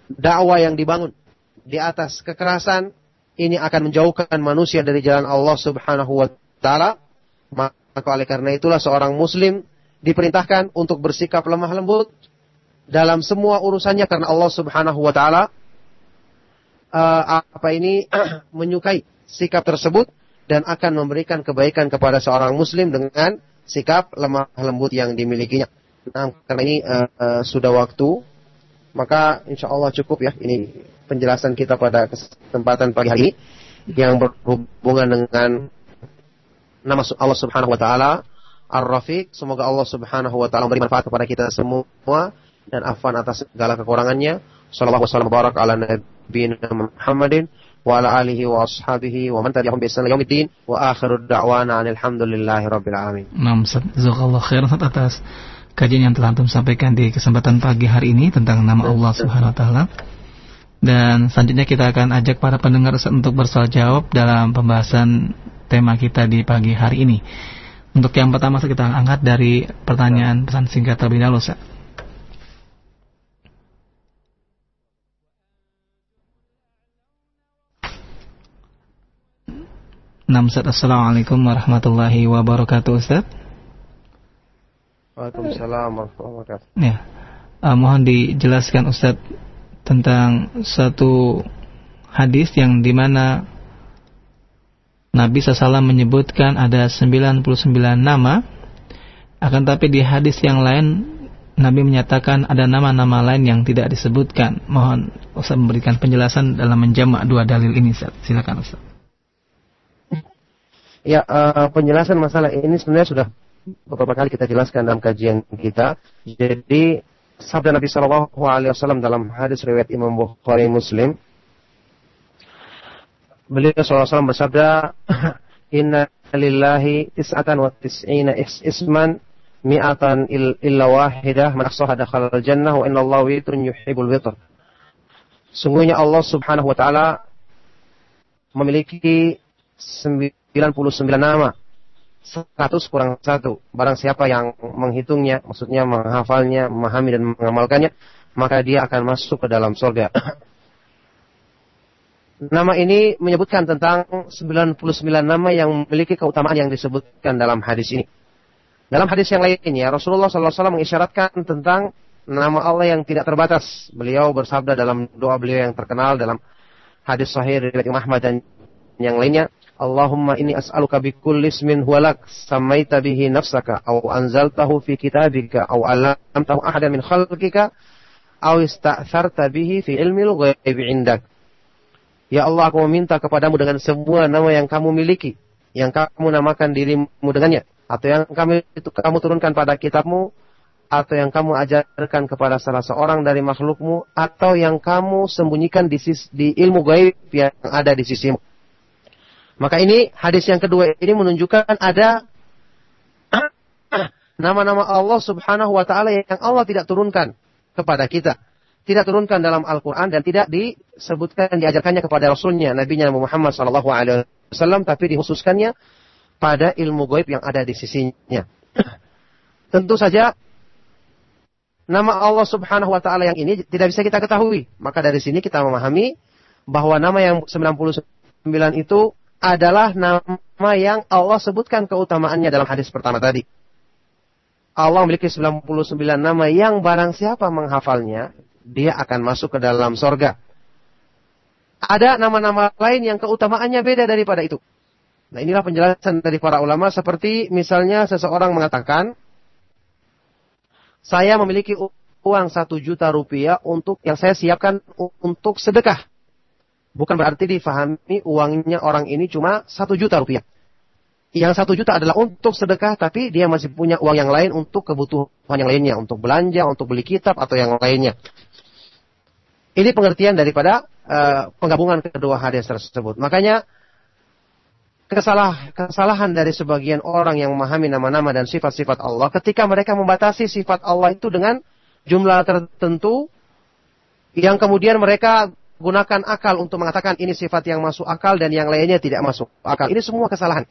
dakwah yang dibangun di atas kekerasan ini akan menjauhkan manusia dari jalan Allah Subhanahu wa taala. Maka oleh karena itulah seorang muslim diperintahkan untuk bersikap lemah lembut dalam semua urusannya karena Allah Subhanahu wa taala uh, apa ini [CLEARS THROAT] menyukai sikap tersebut dan akan memberikan kebaikan kepada seorang muslim dengan sikap lemah lembut yang dimilikinya. Nah, karena ini uh, uh, sudah waktu, maka insya Allah cukup ya ini penjelasan kita pada kesempatan pagi hari yang berhubungan dengan nama Allah Subhanahu wa taala Ar-Rafiq. Semoga Allah Subhanahu wa taala memberi manfaat kepada kita semua dan afan atas segala kekurangannya. Sallallahu wasallam barak ala nabiyina Muhammadin alihi wa ashabihi wa man tabi'ahum bi ihsan yaumiddin wa akhiru da'wana alhamdulillahi rabbil alamin. Naam, jazakallahu khairan atas kajian yang telah antum sampaikan di kesempatan pagi hari ini tentang nama Allah Subhanahu wa taala. Dan selanjutnya kita akan ajak para pendengar untuk bersoal jawab dalam pembahasan tema kita di pagi hari ini. Untuk yang pertama kita angkat dari pertanyaan pesan singkat terlebih dahulu, Ustaz. Nam Ustaz Assalamualaikum warahmatullahi wabarakatuh Ustaz. Waalaikumsalam warahmatullahi wabarakatuh. Ya. Uh, Mohon dijelaskan Ustaz Tentang satu hadis yang di mana Nabi SAW menyebutkan ada 99 nama. Akan tapi di hadis yang lain Nabi menyatakan ada nama-nama lain yang tidak disebutkan. Mohon Ustaz memberikan penjelasan dalam menjamak dua dalil ini Ustaz. Silakan Ustaz Ya, uh, penjelasan masalah ini sebenarnya sudah beberapa kali kita jelaskan dalam kajian kita. Jadi sabda Nabi Shallallahu Alaihi Wasallam dalam hadis riwayat Imam Bukhari Muslim, beliau SAW bersabda, [CLEARS THROAT] Inna lillahi tis'atan wa tis'ina isman mi'atan illa wahidah man ahsaha jannah wa inna Allah witrun yuhibbul witr. Sungguhnya Allah Subhanahu wa taala memiliki 99 nama 100 kurang satu. Barang siapa yang menghitungnya, maksudnya menghafalnya, memahami dan mengamalkannya, maka dia akan masuk ke dalam surga. [CLEARS THROAT] nama ini menyebutkan tentang 99 nama yang memiliki keutamaan yang disebutkan dalam hadis ini. Dalam hadis yang lainnya, Rasulullah SAW mengisyaratkan tentang nama Allah yang tidak terbatas. Beliau bersabda dalam doa beliau yang terkenal dalam hadis sahih dari Imam Ahmad dan yang lainnya, Allahumma inni as'aluka bi kulli ismin huwalak samaita bihi nafsaka aw anzaltahu fi kitabika aw allamtahu ahadan min khalqika aw ista'tharta bihi fi ilmil ghaibi indak. Ya Allah, aku meminta kepadamu dengan semua nama yang kamu miliki, yang kamu namakan dirimu dengannya, atau yang kami itu kamu turunkan pada kitabmu, atau yang kamu ajarkan kepada salah seorang dari makhlukmu, atau yang kamu sembunyikan di, sis, di ilmu gaib yang ada di sisimu. Maka ini hadis yang kedua ini menunjukkan ada nama-nama Allah Subhanahu wa taala yang Allah tidak turunkan kepada kita. Tidak turunkan dalam Al-Qur'an dan tidak disebutkan diajarkannya kepada rasulnya Nabi Muhammad sallallahu alaihi wasallam tapi dikhususkannya pada ilmu gaib yang ada di sisinya. Tentu saja nama Allah Subhanahu wa taala yang ini tidak bisa kita ketahui. Maka dari sini kita memahami bahwa nama yang 99 itu adalah nama yang Allah sebutkan keutamaannya dalam hadis pertama tadi. Allah memiliki 99 nama yang barang siapa menghafalnya, dia akan masuk ke dalam sorga. Ada nama-nama lain yang keutamaannya beda daripada itu. Nah inilah penjelasan dari para ulama seperti misalnya seseorang mengatakan, saya memiliki uang satu juta rupiah untuk yang saya siapkan untuk sedekah. Bukan berarti difahami uangnya orang ini cuma satu juta rupiah. Yang satu juta adalah untuk sedekah, tapi dia masih punya uang yang lain untuk kebutuhan yang lainnya, untuk belanja, untuk beli kitab atau yang lainnya. Ini pengertian daripada uh, penggabungan kedua hadis tersebut. Makanya kesalah, kesalahan dari sebagian orang yang memahami nama-nama dan sifat-sifat Allah ketika mereka membatasi sifat Allah itu dengan jumlah tertentu yang kemudian mereka gunakan akal untuk mengatakan ini sifat yang masuk akal dan yang lainnya tidak masuk akal. Ini semua kesalahan.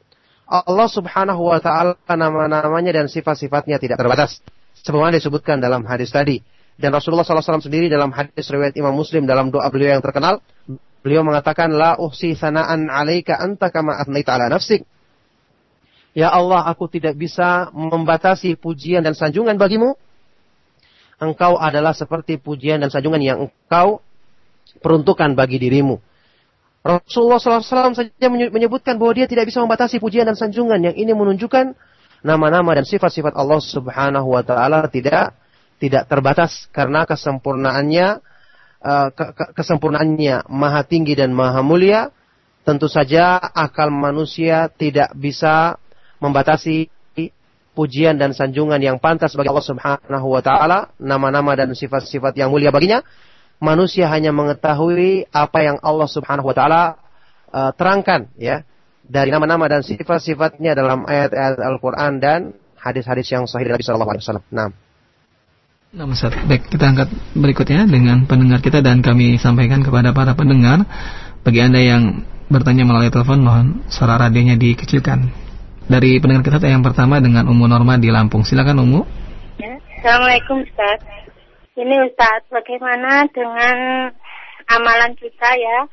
Allah Subhanahu wa taala nama-namanya dan sifat-sifatnya tidak terbatas. Sebagaimana disebutkan dalam hadis tadi. Dan Rasulullah SAW sendiri dalam hadis riwayat Imam Muslim dalam doa beliau yang terkenal, beliau mengatakan la uhsi sanaan 'alaika anta kama ala nafsik. Ya Allah, aku tidak bisa membatasi pujian dan sanjungan bagimu. Engkau adalah seperti pujian dan sanjungan yang engkau peruntukan bagi dirimu. Rasulullah SAW saja menyebutkan bahwa dia tidak bisa membatasi pujian dan sanjungan. Yang ini menunjukkan nama-nama dan sifat-sifat Allah Subhanahu Wa Taala tidak tidak terbatas karena kesempurnaannya ke, ke, kesempurnaannya maha tinggi dan maha mulia. Tentu saja akal manusia tidak bisa membatasi pujian dan sanjungan yang pantas bagi Allah Subhanahu wa taala, nama-nama dan sifat-sifat yang mulia baginya manusia hanya mengetahui apa yang Allah Subhanahu wa taala uh, terangkan ya dari nama-nama dan sifat-sifatnya dalam ayat-ayat Al-Qur'an dan hadis-hadis yang sahih dari Nabi sallallahu alaihi wasallam. Nah. Nah, Ustaz. Baik, kita angkat berikutnya dengan pendengar kita dan kami sampaikan kepada para pendengar bagi Anda yang bertanya melalui telepon mohon suara radionya dikecilkan. Dari pendengar kita yang pertama dengan Umu Norma di Lampung. Silakan Umu. Ya, Assalamualaikum Ustaz. Ini Ustadz, bagaimana dengan amalan kita ya?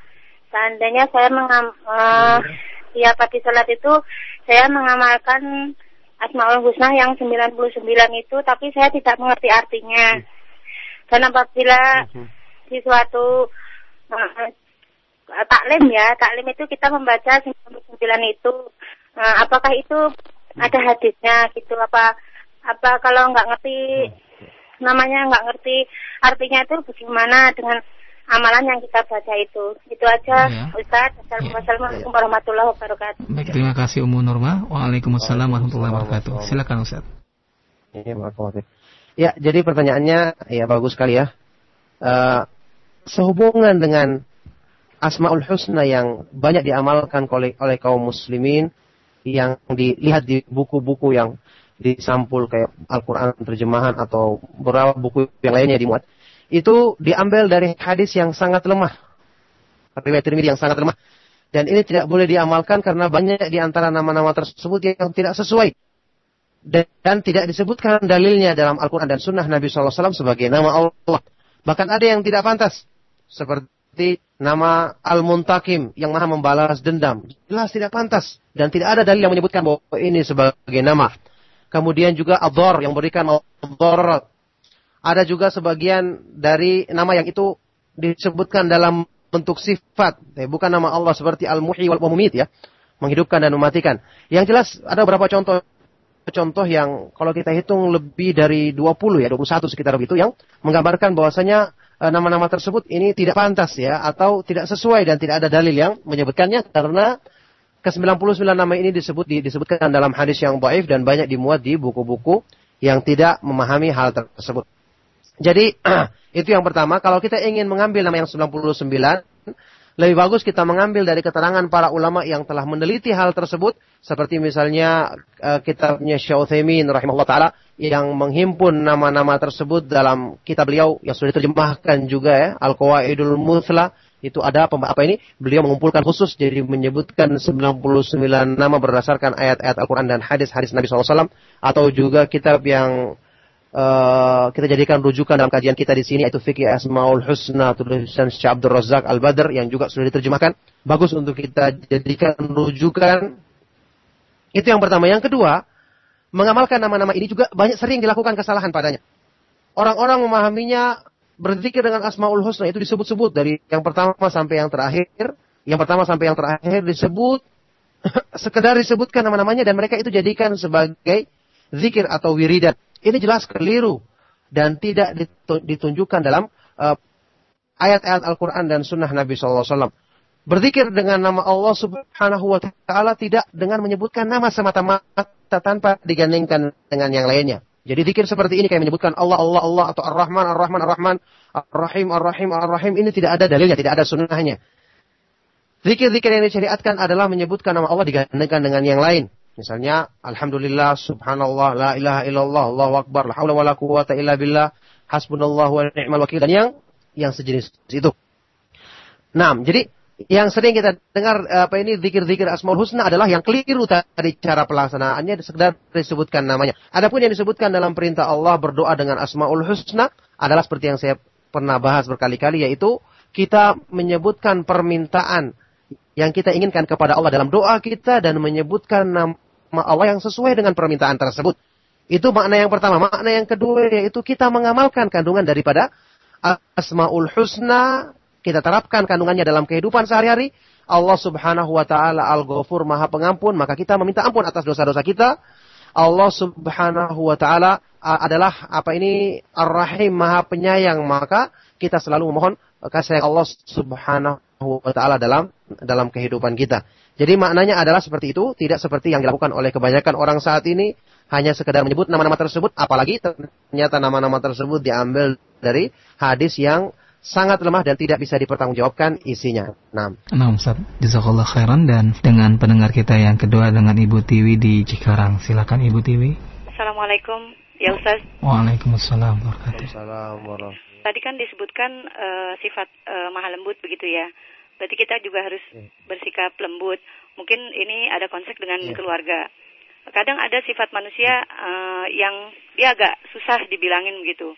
Seandainya saya mengam, uh, ya pagi sholat itu saya mengamalkan Asmaul Husna yang 99 itu, tapi saya tidak mengerti artinya. Dan apabila mhm. di suatu uh, taklim ya, taklim itu kita membaca 99 itu, uh, apakah itu ada hadisnya gitu? Apa apa kalau nggak ngerti namanya nggak ngerti artinya itu bagaimana dengan amalan yang kita baca itu. Itu aja, Ya. Ustaz. Ya. Assalamualaikum warahmatullahi wabarakatuh. Baik, terima kasih Ummu Nurma. Waalaikumsalam warahmatullahi wabarakatuh. Silakan Ustaz. Fiik. Ya, jadi pertanyaannya ya bagus sekali ya. Eh, sehubungan dengan Asmaul Husna yang banyak diamalkan oleh oleh kaum muslimin yang dilihat di buku-buku yang disampul kayak Al-Qur'an terjemahan atau beberapa buku yang lainnya dimuat. Itu diambil dari hadis yang sangat lemah. Riwayat Tirmidzi yang sangat lemah. Dan ini tidak boleh diamalkan karena banyak di antara nama-nama tersebut yang tidak sesuai dan, dan tidak disebutkan dalilnya dalam Al-Quran dan Sunnah Nabi SAW sebagai nama Allah. Bahkan ada yang tidak pantas. Seperti nama Al-Muntakim yang maha membalas dendam. Jelas tidak pantas. Dan tidak ada dalil yang menyebutkan bahwa ini sebagai nama. Kemudian juga Adhar yang berikan Adhar. Ada juga sebagian dari nama yang itu disebutkan dalam bentuk sifat. Eh, bukan nama Allah seperti Al-Muhyi wal Mumit ya. Menghidupkan dan mematikan. Yang jelas ada beberapa contoh contoh yang kalau kita hitung lebih dari 20 ya, 21 sekitar begitu yang menggambarkan bahwasanya eh, nama-nama tersebut ini tidak pantas ya atau tidak sesuai dan tidak ada dalil yang menyebutkannya karena ke-99 nama ini disebut di- disebutkan dalam hadis yang baif dan banyak dimuat di buku-buku yang tidak memahami hal tersebut. Jadi [CLEARS THROAT] itu yang pertama, kalau kita ingin mengambil nama yang 99 lebih bagus kita mengambil dari keterangan para ulama yang telah meneliti hal tersebut. Seperti misalnya eh, kitabnya Syekh Utsaimin rahimahullah taala yang menghimpun nama-nama tersebut dalam kitab beliau yang sudah diterjemahkan juga ya Al-Qawaidul Muthla itu ada apa ini? Beliau mengumpulkan khusus jadi menyebutkan 99 nama berdasarkan ayat-ayat Al-Qur'an dan hadis-hadis Nabi SAW atau juga kitab yang eh, kita jadikan rujukan dalam kajian kita di sini yaitu fikih Asmaul Husna tulisan Syekh Abdul Razak Al Badr yang juga sudah diterjemahkan. Bagus untuk kita jadikan rujukan. Itu yang pertama. Yang kedua mengamalkan nama-nama ini juga banyak sering dilakukan kesalahan padanya. Orang-orang memahaminya berzikir dengan Asmaul Husna itu disebut-sebut dari yang pertama sampai yang terakhir yang pertama sampai yang terakhir disebut [LAUGHS] sekedar disebutkan nama-namanya dan mereka itu jadikan sebagai zikir atau wiridan. Ini jelas keliru dan tidak ditu- ditunjukkan dalam eh, ayat-ayat Al-Quran dan Sunnah Nabi SAW. Berzikir dengan nama Allah Subhanahu wa Ta'ala tidak dengan menyebutkan nama semata-mata tanpa digandingkan dengan yang lainnya. Jadi zikir seperti ini kayak menyebutkan Allah, Allah, Allah atau Ar-Rahman, Ar-Rahman, Ar-Rahman, Ar-Rahim, Ar-Rahim, Ar-Rahim ini tidak ada dalilnya, tidak ada sunnahnya. Zikir-zikir yang disyariatkan adalah menyebutkan nama Allah digandengkan dengan yang lain. Misalnya, Alhamdulillah, Subhanallah, La ilaha illallah, Allahu Akbar, La hawla wa la quwata illa billah, Hasbunallah wa ni'mal wakil, dan yang yang sejenis itu. Nah, jadi yang sering kita dengar eh, apa ini zikir-zikir Asmaul Husna adalah yang keliru tadi cara pelaksanaannya sekedar disebutkan namanya. Adapun yang disebutkan dalam perintah Allah berdoa dengan Asmaul Husna adalah seperti yang saya pernah bahas berkali-kali yaitu kita menyebutkan permintaan yang kita inginkan kepada Allah dalam doa kita dan menyebutkan nama Allah yang sesuai dengan permintaan tersebut. Itu makna yang pertama. Makna yang kedua yaitu kita mengamalkan kandungan daripada Asmaul Husna. Kita terapkan kandungannya dalam kehidupan sehari-hari. Allah subhanahu wa ta'ala al-ghafur maha pengampun. Maka kita meminta ampun atas dosa-dosa kita. Allah subhanahu wa ta'ala adalah apa ini ar-rahim maha penyayang. Maka kita selalu memohon kasih Allah subhanahu wa ta'ala dalam dalam kehidupan kita. Jadi maknanya adalah seperti itu, tidak seperti yang dilakukan oleh kebanyakan orang saat ini, hanya sekedar menyebut nama-nama tersebut, apalagi ternyata nama-nama tersebut diambil dari hadis yang sangat lemah dan tidak bisa dipertanggungjawabkan isinya. Nah, Nah, Ustaz, jazakallah khairan dan dengan pendengar kita yang kedua dengan Ibu Tiwi di Cikarang. Silakan Ibu Tiwi. Assalamualaikum, ya Ustaz. Waalaikumsalam warahmatullahi Assalamualaikum. Tadi kan disebutkan eh, sifat eh, maha lembut begitu ya. Berarti kita juga harus bersikap lembut. Mungkin ini ada konsep dengan Iya. keluarga. Kadang ada sifat manusia eh, yang dia agak susah dibilangin gitu.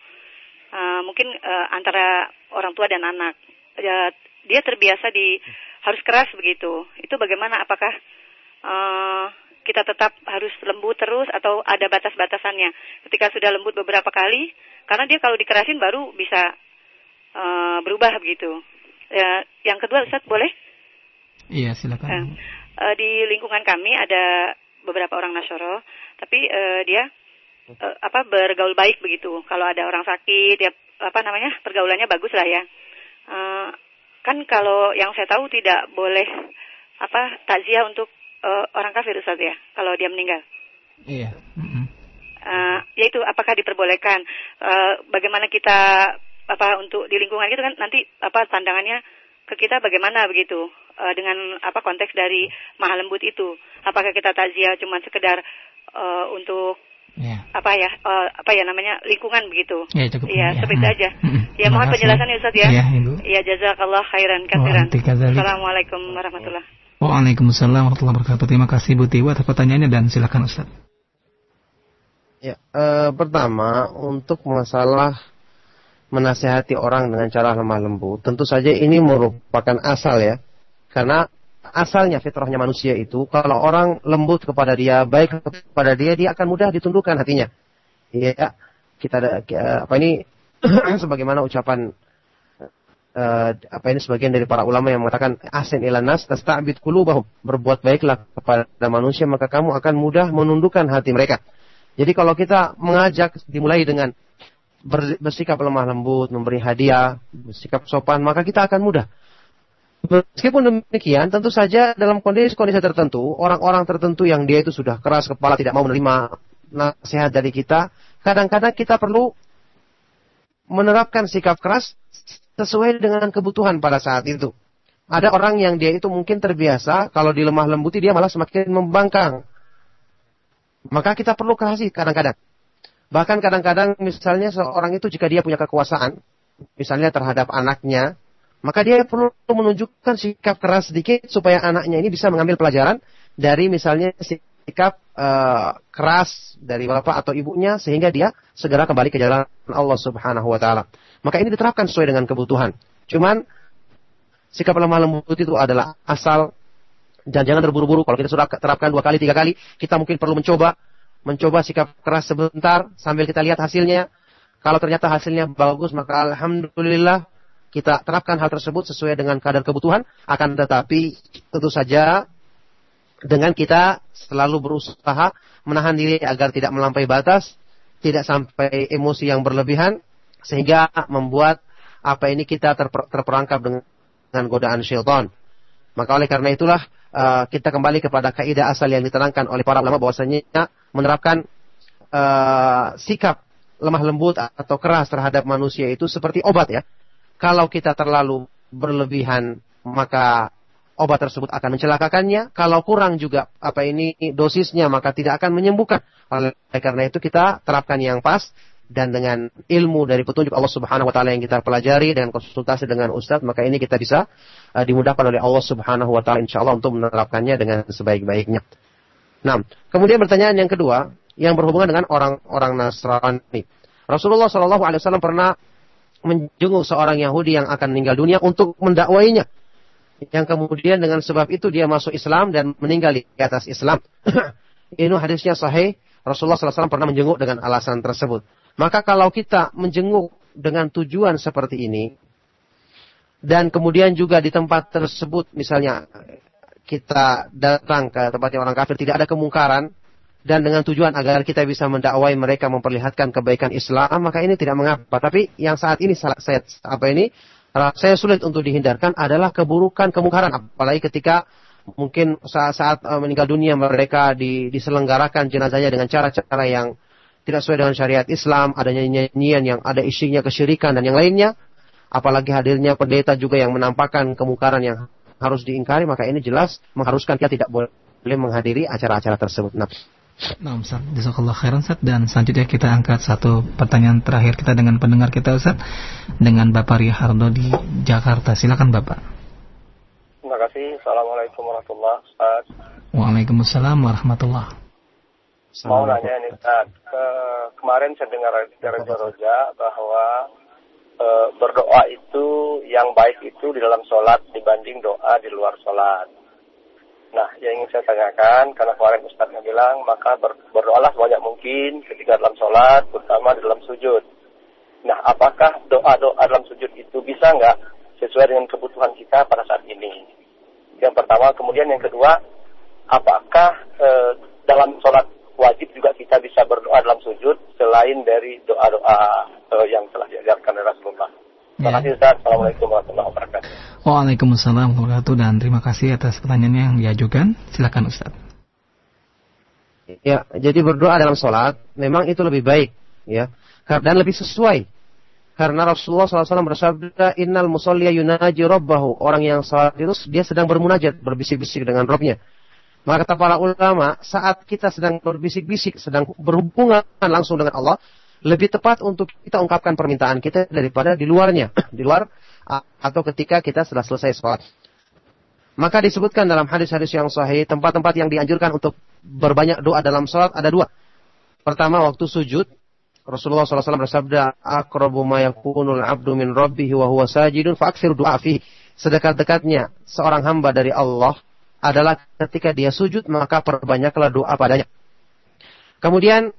Eh, mungkin eh, antara orang tua dan anak. Ya, dia terbiasa di harus keras begitu. Itu bagaimana? Apakah eh, kita tetap harus lembut terus atau ada batas-batasannya? Ketika sudah lembut beberapa kali, karena dia kalau dikerasin baru bisa eh, berubah begitu. Ya, yang kedua, Ustaz boleh? Iya, silakan. eh, di lingkungan kami ada beberapa orang Nasoro, tapi eh, dia apa bergaul baik begitu. Kalau ada orang sakit, ya apa namanya pergaulannya bagus lah ya. Uh, kan kalau yang saya tahu tidak boleh apa takziah untuk uh, orang kafir Ustaz ya kalau dia meninggal. Iya. Mm -hmm. uh, yaitu apakah diperbolehkan? Uh, bagaimana kita apa untuk di lingkungan itu kan nanti apa pandangannya ke kita bagaimana begitu uh, dengan apa konteks dari mahal lembut itu? Apakah kita takziah cuma sekedar uh, untuk yeah. apa ya uh, apa ya namanya lingkungan begitu? Ya cukup. Ya, seperti itu aja. Ya mohon penjelasannya Ustaz ya. Iya, Ibu. Ya jazakallah khairan kasiran. Assalamualaikum warahmatullahi Waalaikumsalam warahmatullahi wabarakatuh. Terima kasih Bu Tiwa atas pertanyaannya dan silakan Ustaz. Ya, e, pertama untuk masalah menasehati orang dengan cara lemah lembut, tentu saja ini merupakan asal ya. Karena asalnya fitrahnya manusia itu kalau orang lembut kepada dia, baik kepada dia, dia akan mudah ditundukkan hatinya. Iya, kita apa ini [CLEARS THROAT] sebagaimana ucapan uh, apa ini sebagian dari para ulama yang mengatakan asin ilan nas tasta'bid qulubahum berbuat baiklah kepada manusia maka kamu akan mudah menundukkan hati mereka. Jadi kalau kita mengajak dimulai dengan bersikap lemah lembut, memberi hadiah, bersikap sopan, maka kita akan mudah. Meskipun demikian, tentu saja dalam kondisi-kondisi tertentu, orang-orang tertentu yang dia itu sudah keras kepala, tidak mau menerima nasihat dari kita, kadang-kadang kita perlu menerapkan sikap keras sesuai dengan kebutuhan pada saat itu. Ada orang yang dia itu mungkin terbiasa kalau di lemah lembuti dia malah semakin membangkang. Maka kita perlu kerasi kadang-kadang. Bahkan kadang-kadang misalnya seorang itu jika dia punya kekuasaan, misalnya terhadap anaknya, maka dia perlu menunjukkan sikap keras sedikit supaya anaknya ini bisa mengambil pelajaran dari misalnya sikap uh, keras dari bapak atau ibunya sehingga dia segera kembali ke jalan Allah Subhanahu wa taala. Maka ini diterapkan sesuai dengan kebutuhan. Cuman sikap lemah lembut itu adalah asal dan jangan terburu-buru. Kalau kita sudah terapkan dua kali, tiga kali, kita mungkin perlu mencoba mencoba sikap keras sebentar sambil kita lihat hasilnya. Kalau ternyata hasilnya bagus, maka alhamdulillah kita terapkan hal tersebut sesuai dengan kadar kebutuhan. Akan tetapi tentu saja dengan kita selalu berusaha menahan diri agar tidak melampaui batas, tidak sampai emosi yang berlebihan, sehingga membuat apa ini kita terper, terperangkap dengan, dengan godaan syaitan. Maka oleh karena itulah uh, kita kembali kepada kaidah asal yang diterangkan oleh para ulama bahwasanya menerapkan uh, sikap lemah lembut atau keras terhadap manusia itu seperti obat ya. Kalau kita terlalu berlebihan maka obat tersebut akan mencelakakannya. Kalau kurang juga apa ini dosisnya maka tidak akan menyembuhkan. Oleh karena itu kita terapkan yang pas dan dengan ilmu dari petunjuk Allah Subhanahu wa taala yang kita pelajari dan konsultasi dengan ustadz maka ini kita bisa uh, dimudahkan oleh Allah Subhanahu wa taala insyaallah untuk menerapkannya dengan sebaik-baiknya. Nah, kemudian pertanyaan yang kedua yang berhubungan dengan orang-orang Nasrani. Rasulullah Shallallahu alaihi wasallam pernah menjenguk seorang Yahudi yang akan meninggal dunia untuk mendakwainya yang kemudian dengan sebab itu dia masuk Islam dan meninggal di atas Islam. [CLEARS THROAT] Ini hadisnya sahih. Rasulullah SAW pernah menjenguk dengan alasan tersebut. Maka kalau kita menjenguk dengan tujuan seperti ini, dan kemudian juga di tempat tersebut, misalnya kita datang ke tempatnya orang kafir, tidak ada kemungkaran, dan dengan tujuan agar kita bisa mendakwai mereka memperlihatkan kebaikan Islam, maka ini tidak mengapa. Tapi yang saat ini saya apa ini saya sulit untuk dihindarkan adalah keburukan kemungkaran apalagi ketika mungkin saat-saat uh, meninggal dunia mereka diselenggarakan jenazahnya dengan cara-cara yang tidak sesuai dengan syariat Islam, adanya nyanyian yang ada isinya kesyirikan dan yang lainnya, apalagi hadirnya pendeta juga yang menampakkan kemungkaran yang harus diingkari, maka ini jelas mengharuskan kita tidak boleh menghadiri acara-acara tersebut. Nah, Nah, Ustaz, jazakallah khairan Ustaz dan selanjutnya kita angkat satu pertanyaan terakhir kita dengan pendengar kita Ustaz dengan Bapak Rihardo di Jakarta. Silakan Bapak. Terima kasih. Assalamualaikum warahmatullahi wabarakatuh. Waalaikumsalam warahmatullahi Mau nanya nih Ustaz, ke, kemarin saya dengar dari Roja bahwa e, berdoa itu yang baik itu di dalam sholat dibanding doa di luar sholat. Nah, yang ingin saya tanyakan, karena kemarin Ustaznya bilang, maka ber, berdoalah sebanyak mungkin ketika dalam sholat, terutama dalam sujud. Nah, apakah doa-doa dalam sujud itu bisa nggak sesuai dengan kebutuhan kita pada saat ini? Yang pertama, kemudian yang kedua, apakah e, dalam sholat wajib juga kita bisa berdoa dalam sujud selain dari doa-doa e, yang telah diajarkan oleh Rasulullah? Terima Ya. kasih Ustaz. Assalamualaikum warahmatullahi wabarakatuh. Waalaikumsalam warahmatullahi wabarakatuh dan terima kasih atas pertanyaannya yang diajukan. Silakan Ustaz. Ya, jadi berdoa dalam sholat memang itu lebih baik, ya, dan lebih sesuai. Karena Rasulullah SAW bersabda, Innal musalliya yunaji rabbahu. Orang yang sholat itu dia sedang bermunajat, berbisik-bisik dengan Rabbnya. Maka kata para ulama, saat kita sedang berbisik-bisik, sedang berhubungan langsung dengan Allah, lebih tepat untuk kita ungkapkan permintaan kita daripada di luarnya, [COUGHS] di luar atau ketika kita sudah selesai sholat. Maka disebutkan dalam hadis-hadis yang sahih, tempat-tempat yang dianjurkan untuk berbanyak doa dalam sholat ada dua. Pertama waktu sujud, Rasulullah SAW bersabda, "Aqrabu ma yakunul abdu min rabbihi wa huwa sajidun fa'aksir du'a fihi." Sedekat-dekatnya seorang hamba dari Allah adalah ketika dia sujud maka perbanyaklah doa padanya. Kemudian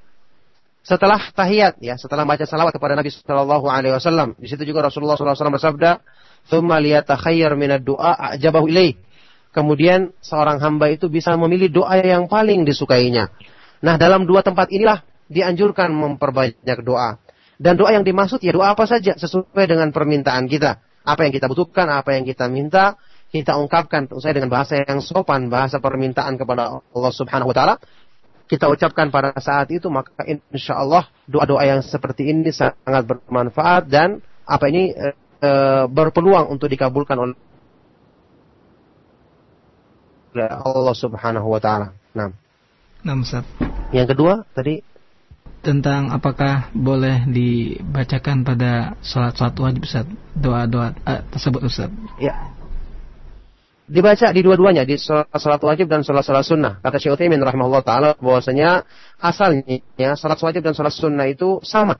setelah tahiyat ya, setelah baca salawat kepada Nabi Shallallahu alaihi wasallam, di situ juga Rasulullah SAW bersabda, "Tsumma liyatakhayyar minad ajabahu ilaih." Kemudian seorang hamba itu bisa memilih doa yang paling disukainya. Nah, dalam dua tempat inilah dianjurkan memperbanyak doa. Dan doa yang dimaksud ya doa apa saja sesuai dengan permintaan kita. Apa yang kita butuhkan, apa yang kita minta, kita ungkapkan sesuai dengan bahasa yang sopan, bahasa permintaan kepada Allah Subhanahu wa taala. Kita ucapkan pada saat itu maka insya Allah doa-doa yang seperti ini sangat bermanfaat dan apa ini eh, eh, berpeluang untuk dikabulkan oleh Allah Subhanahu wa taala. Nah, Nah, Ustaz. yang kedua tadi Tentang apakah boleh dibacakan pada sholat-sholat wajib Ustaz, doa-doa eh, tersebut Ustaz. ya dibaca di dua-duanya di sholat wajib dan sholat sholat sunnah. Kata Syekh Utsaimin rahimahullah taala bahwasanya asalnya sholat wajib dan sholat sunnah itu sama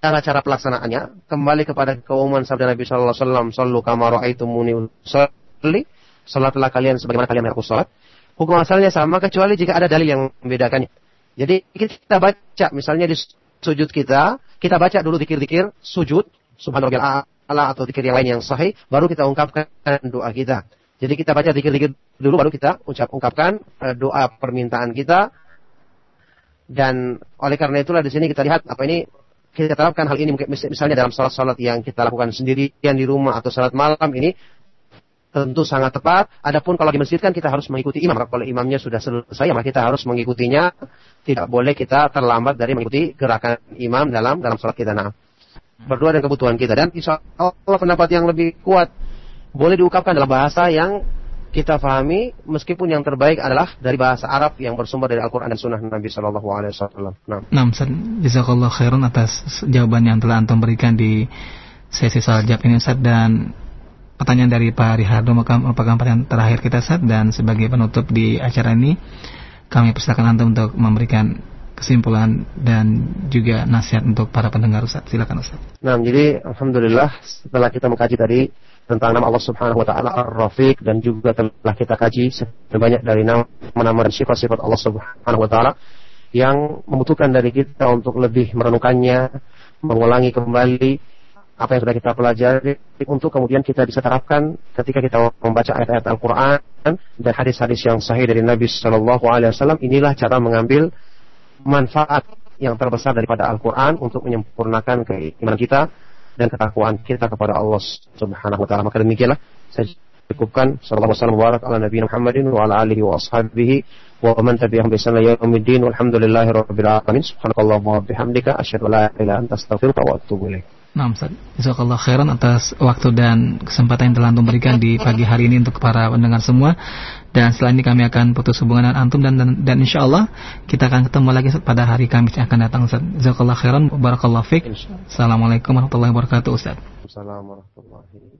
cara-cara pelaksanaannya. Kembali kepada keumuman sabda Nabi sallallahu alaihi wasallam sallu kama raaitumuni salatlah kalian sebagaimana kalian aku salat. Hukum asalnya sama kecuali jika ada dalil yang membedakannya. Jadi kita baca misalnya di sujud kita kita baca dulu dikir-dikir sujud subhanallah ala atau dikir yang lain yang sahih baru kita ungkapkan doa kita jadi kita baca dikir-dikir dulu baru kita ucap ungkapkan eh, doa permintaan kita dan oleh karena itulah di sini kita lihat apa ini kita terapkan hal ini misalnya dalam salat-salat yang kita lakukan sendirian di rumah atau salat malam ini tentu sangat tepat. Adapun kalau di masjid kan kita harus mengikuti imam. Kalau imamnya sudah selesai maka kita harus mengikutinya. Tidak boleh kita terlambat dari mengikuti gerakan imam dalam dalam salat kita. Nah, berdua dengan kebutuhan kita dan insya Allah pendapat yang lebih kuat boleh diungkapkan dalam bahasa yang kita pahami meskipun yang terbaik adalah dari bahasa Arab yang bersumber dari Al-Quran dan Sunnah Nabi Shallallahu Alaihi Wasallam. Nah, Nah, Ustaz, jazakallah khairan atas jawaban yang telah antum berikan di sesi salat jawab ini Ustaz dan pertanyaan dari Pak Rihardo merupakan pertanyaan terakhir kita Ustaz dan sebagai penutup di acara ini kami persilakan antum untuk memberikan kesimpulan dan juga nasihat untuk para pendengar Ustaz. Silakan Ustaz. Nah, jadi alhamdulillah setelah kita mengkaji tadi tentang nama Allah Subhanahu wa taala Ar-Rafiq dan juga telah kita kaji sebanyak dari nama-nama dan sifat-sifat Allah Subhanahu wa taala yang membutuhkan dari kita untuk lebih merenungkannya, mengulangi kembali apa yang sudah kita pelajari untuk kemudian kita bisa terapkan ketika kita membaca ayat-ayat Al-Qur'an dan hadis-hadis yang sahih dari Nabi Shallallahu alaihi wasallam. Inilah cara mengambil manfaat yang terbesar daripada Al-Quran untuk menyempurnakan keimanan kita dan ketakwaan kita kepada Allah Subhanahu wa taala. Maka demikianlah saya cukupkan sallallahu wasallam barak ala nabiyina Muhammadin wa ala alihi wa ashabihi wa man tabi'ahum bi ihsan ila yaumiddin walhamdulillahi rabbil alamin. Subhanakallahumma wa bihamdika asyhadu an la ilaha illa anta astaghfiruka wa atubu ilaik. Nah, Ustaz. Jazakallah khairan atas waktu dan kesempatan yang telah antum berikan di pagi hari ini untuk para pendengar semua. Dan setelah ini kami akan putus hubungan dengan antum dan dan, dan insya Allah kita akan ketemu lagi pada hari Kamis yang akan datang. Ustaz. Jazakallah khairan. Barakallah fiqh. Assalamualaikum warahmatullahi wabarakatuh Ustaz. Assalamualaikum warahmatullahi wabarakatuh.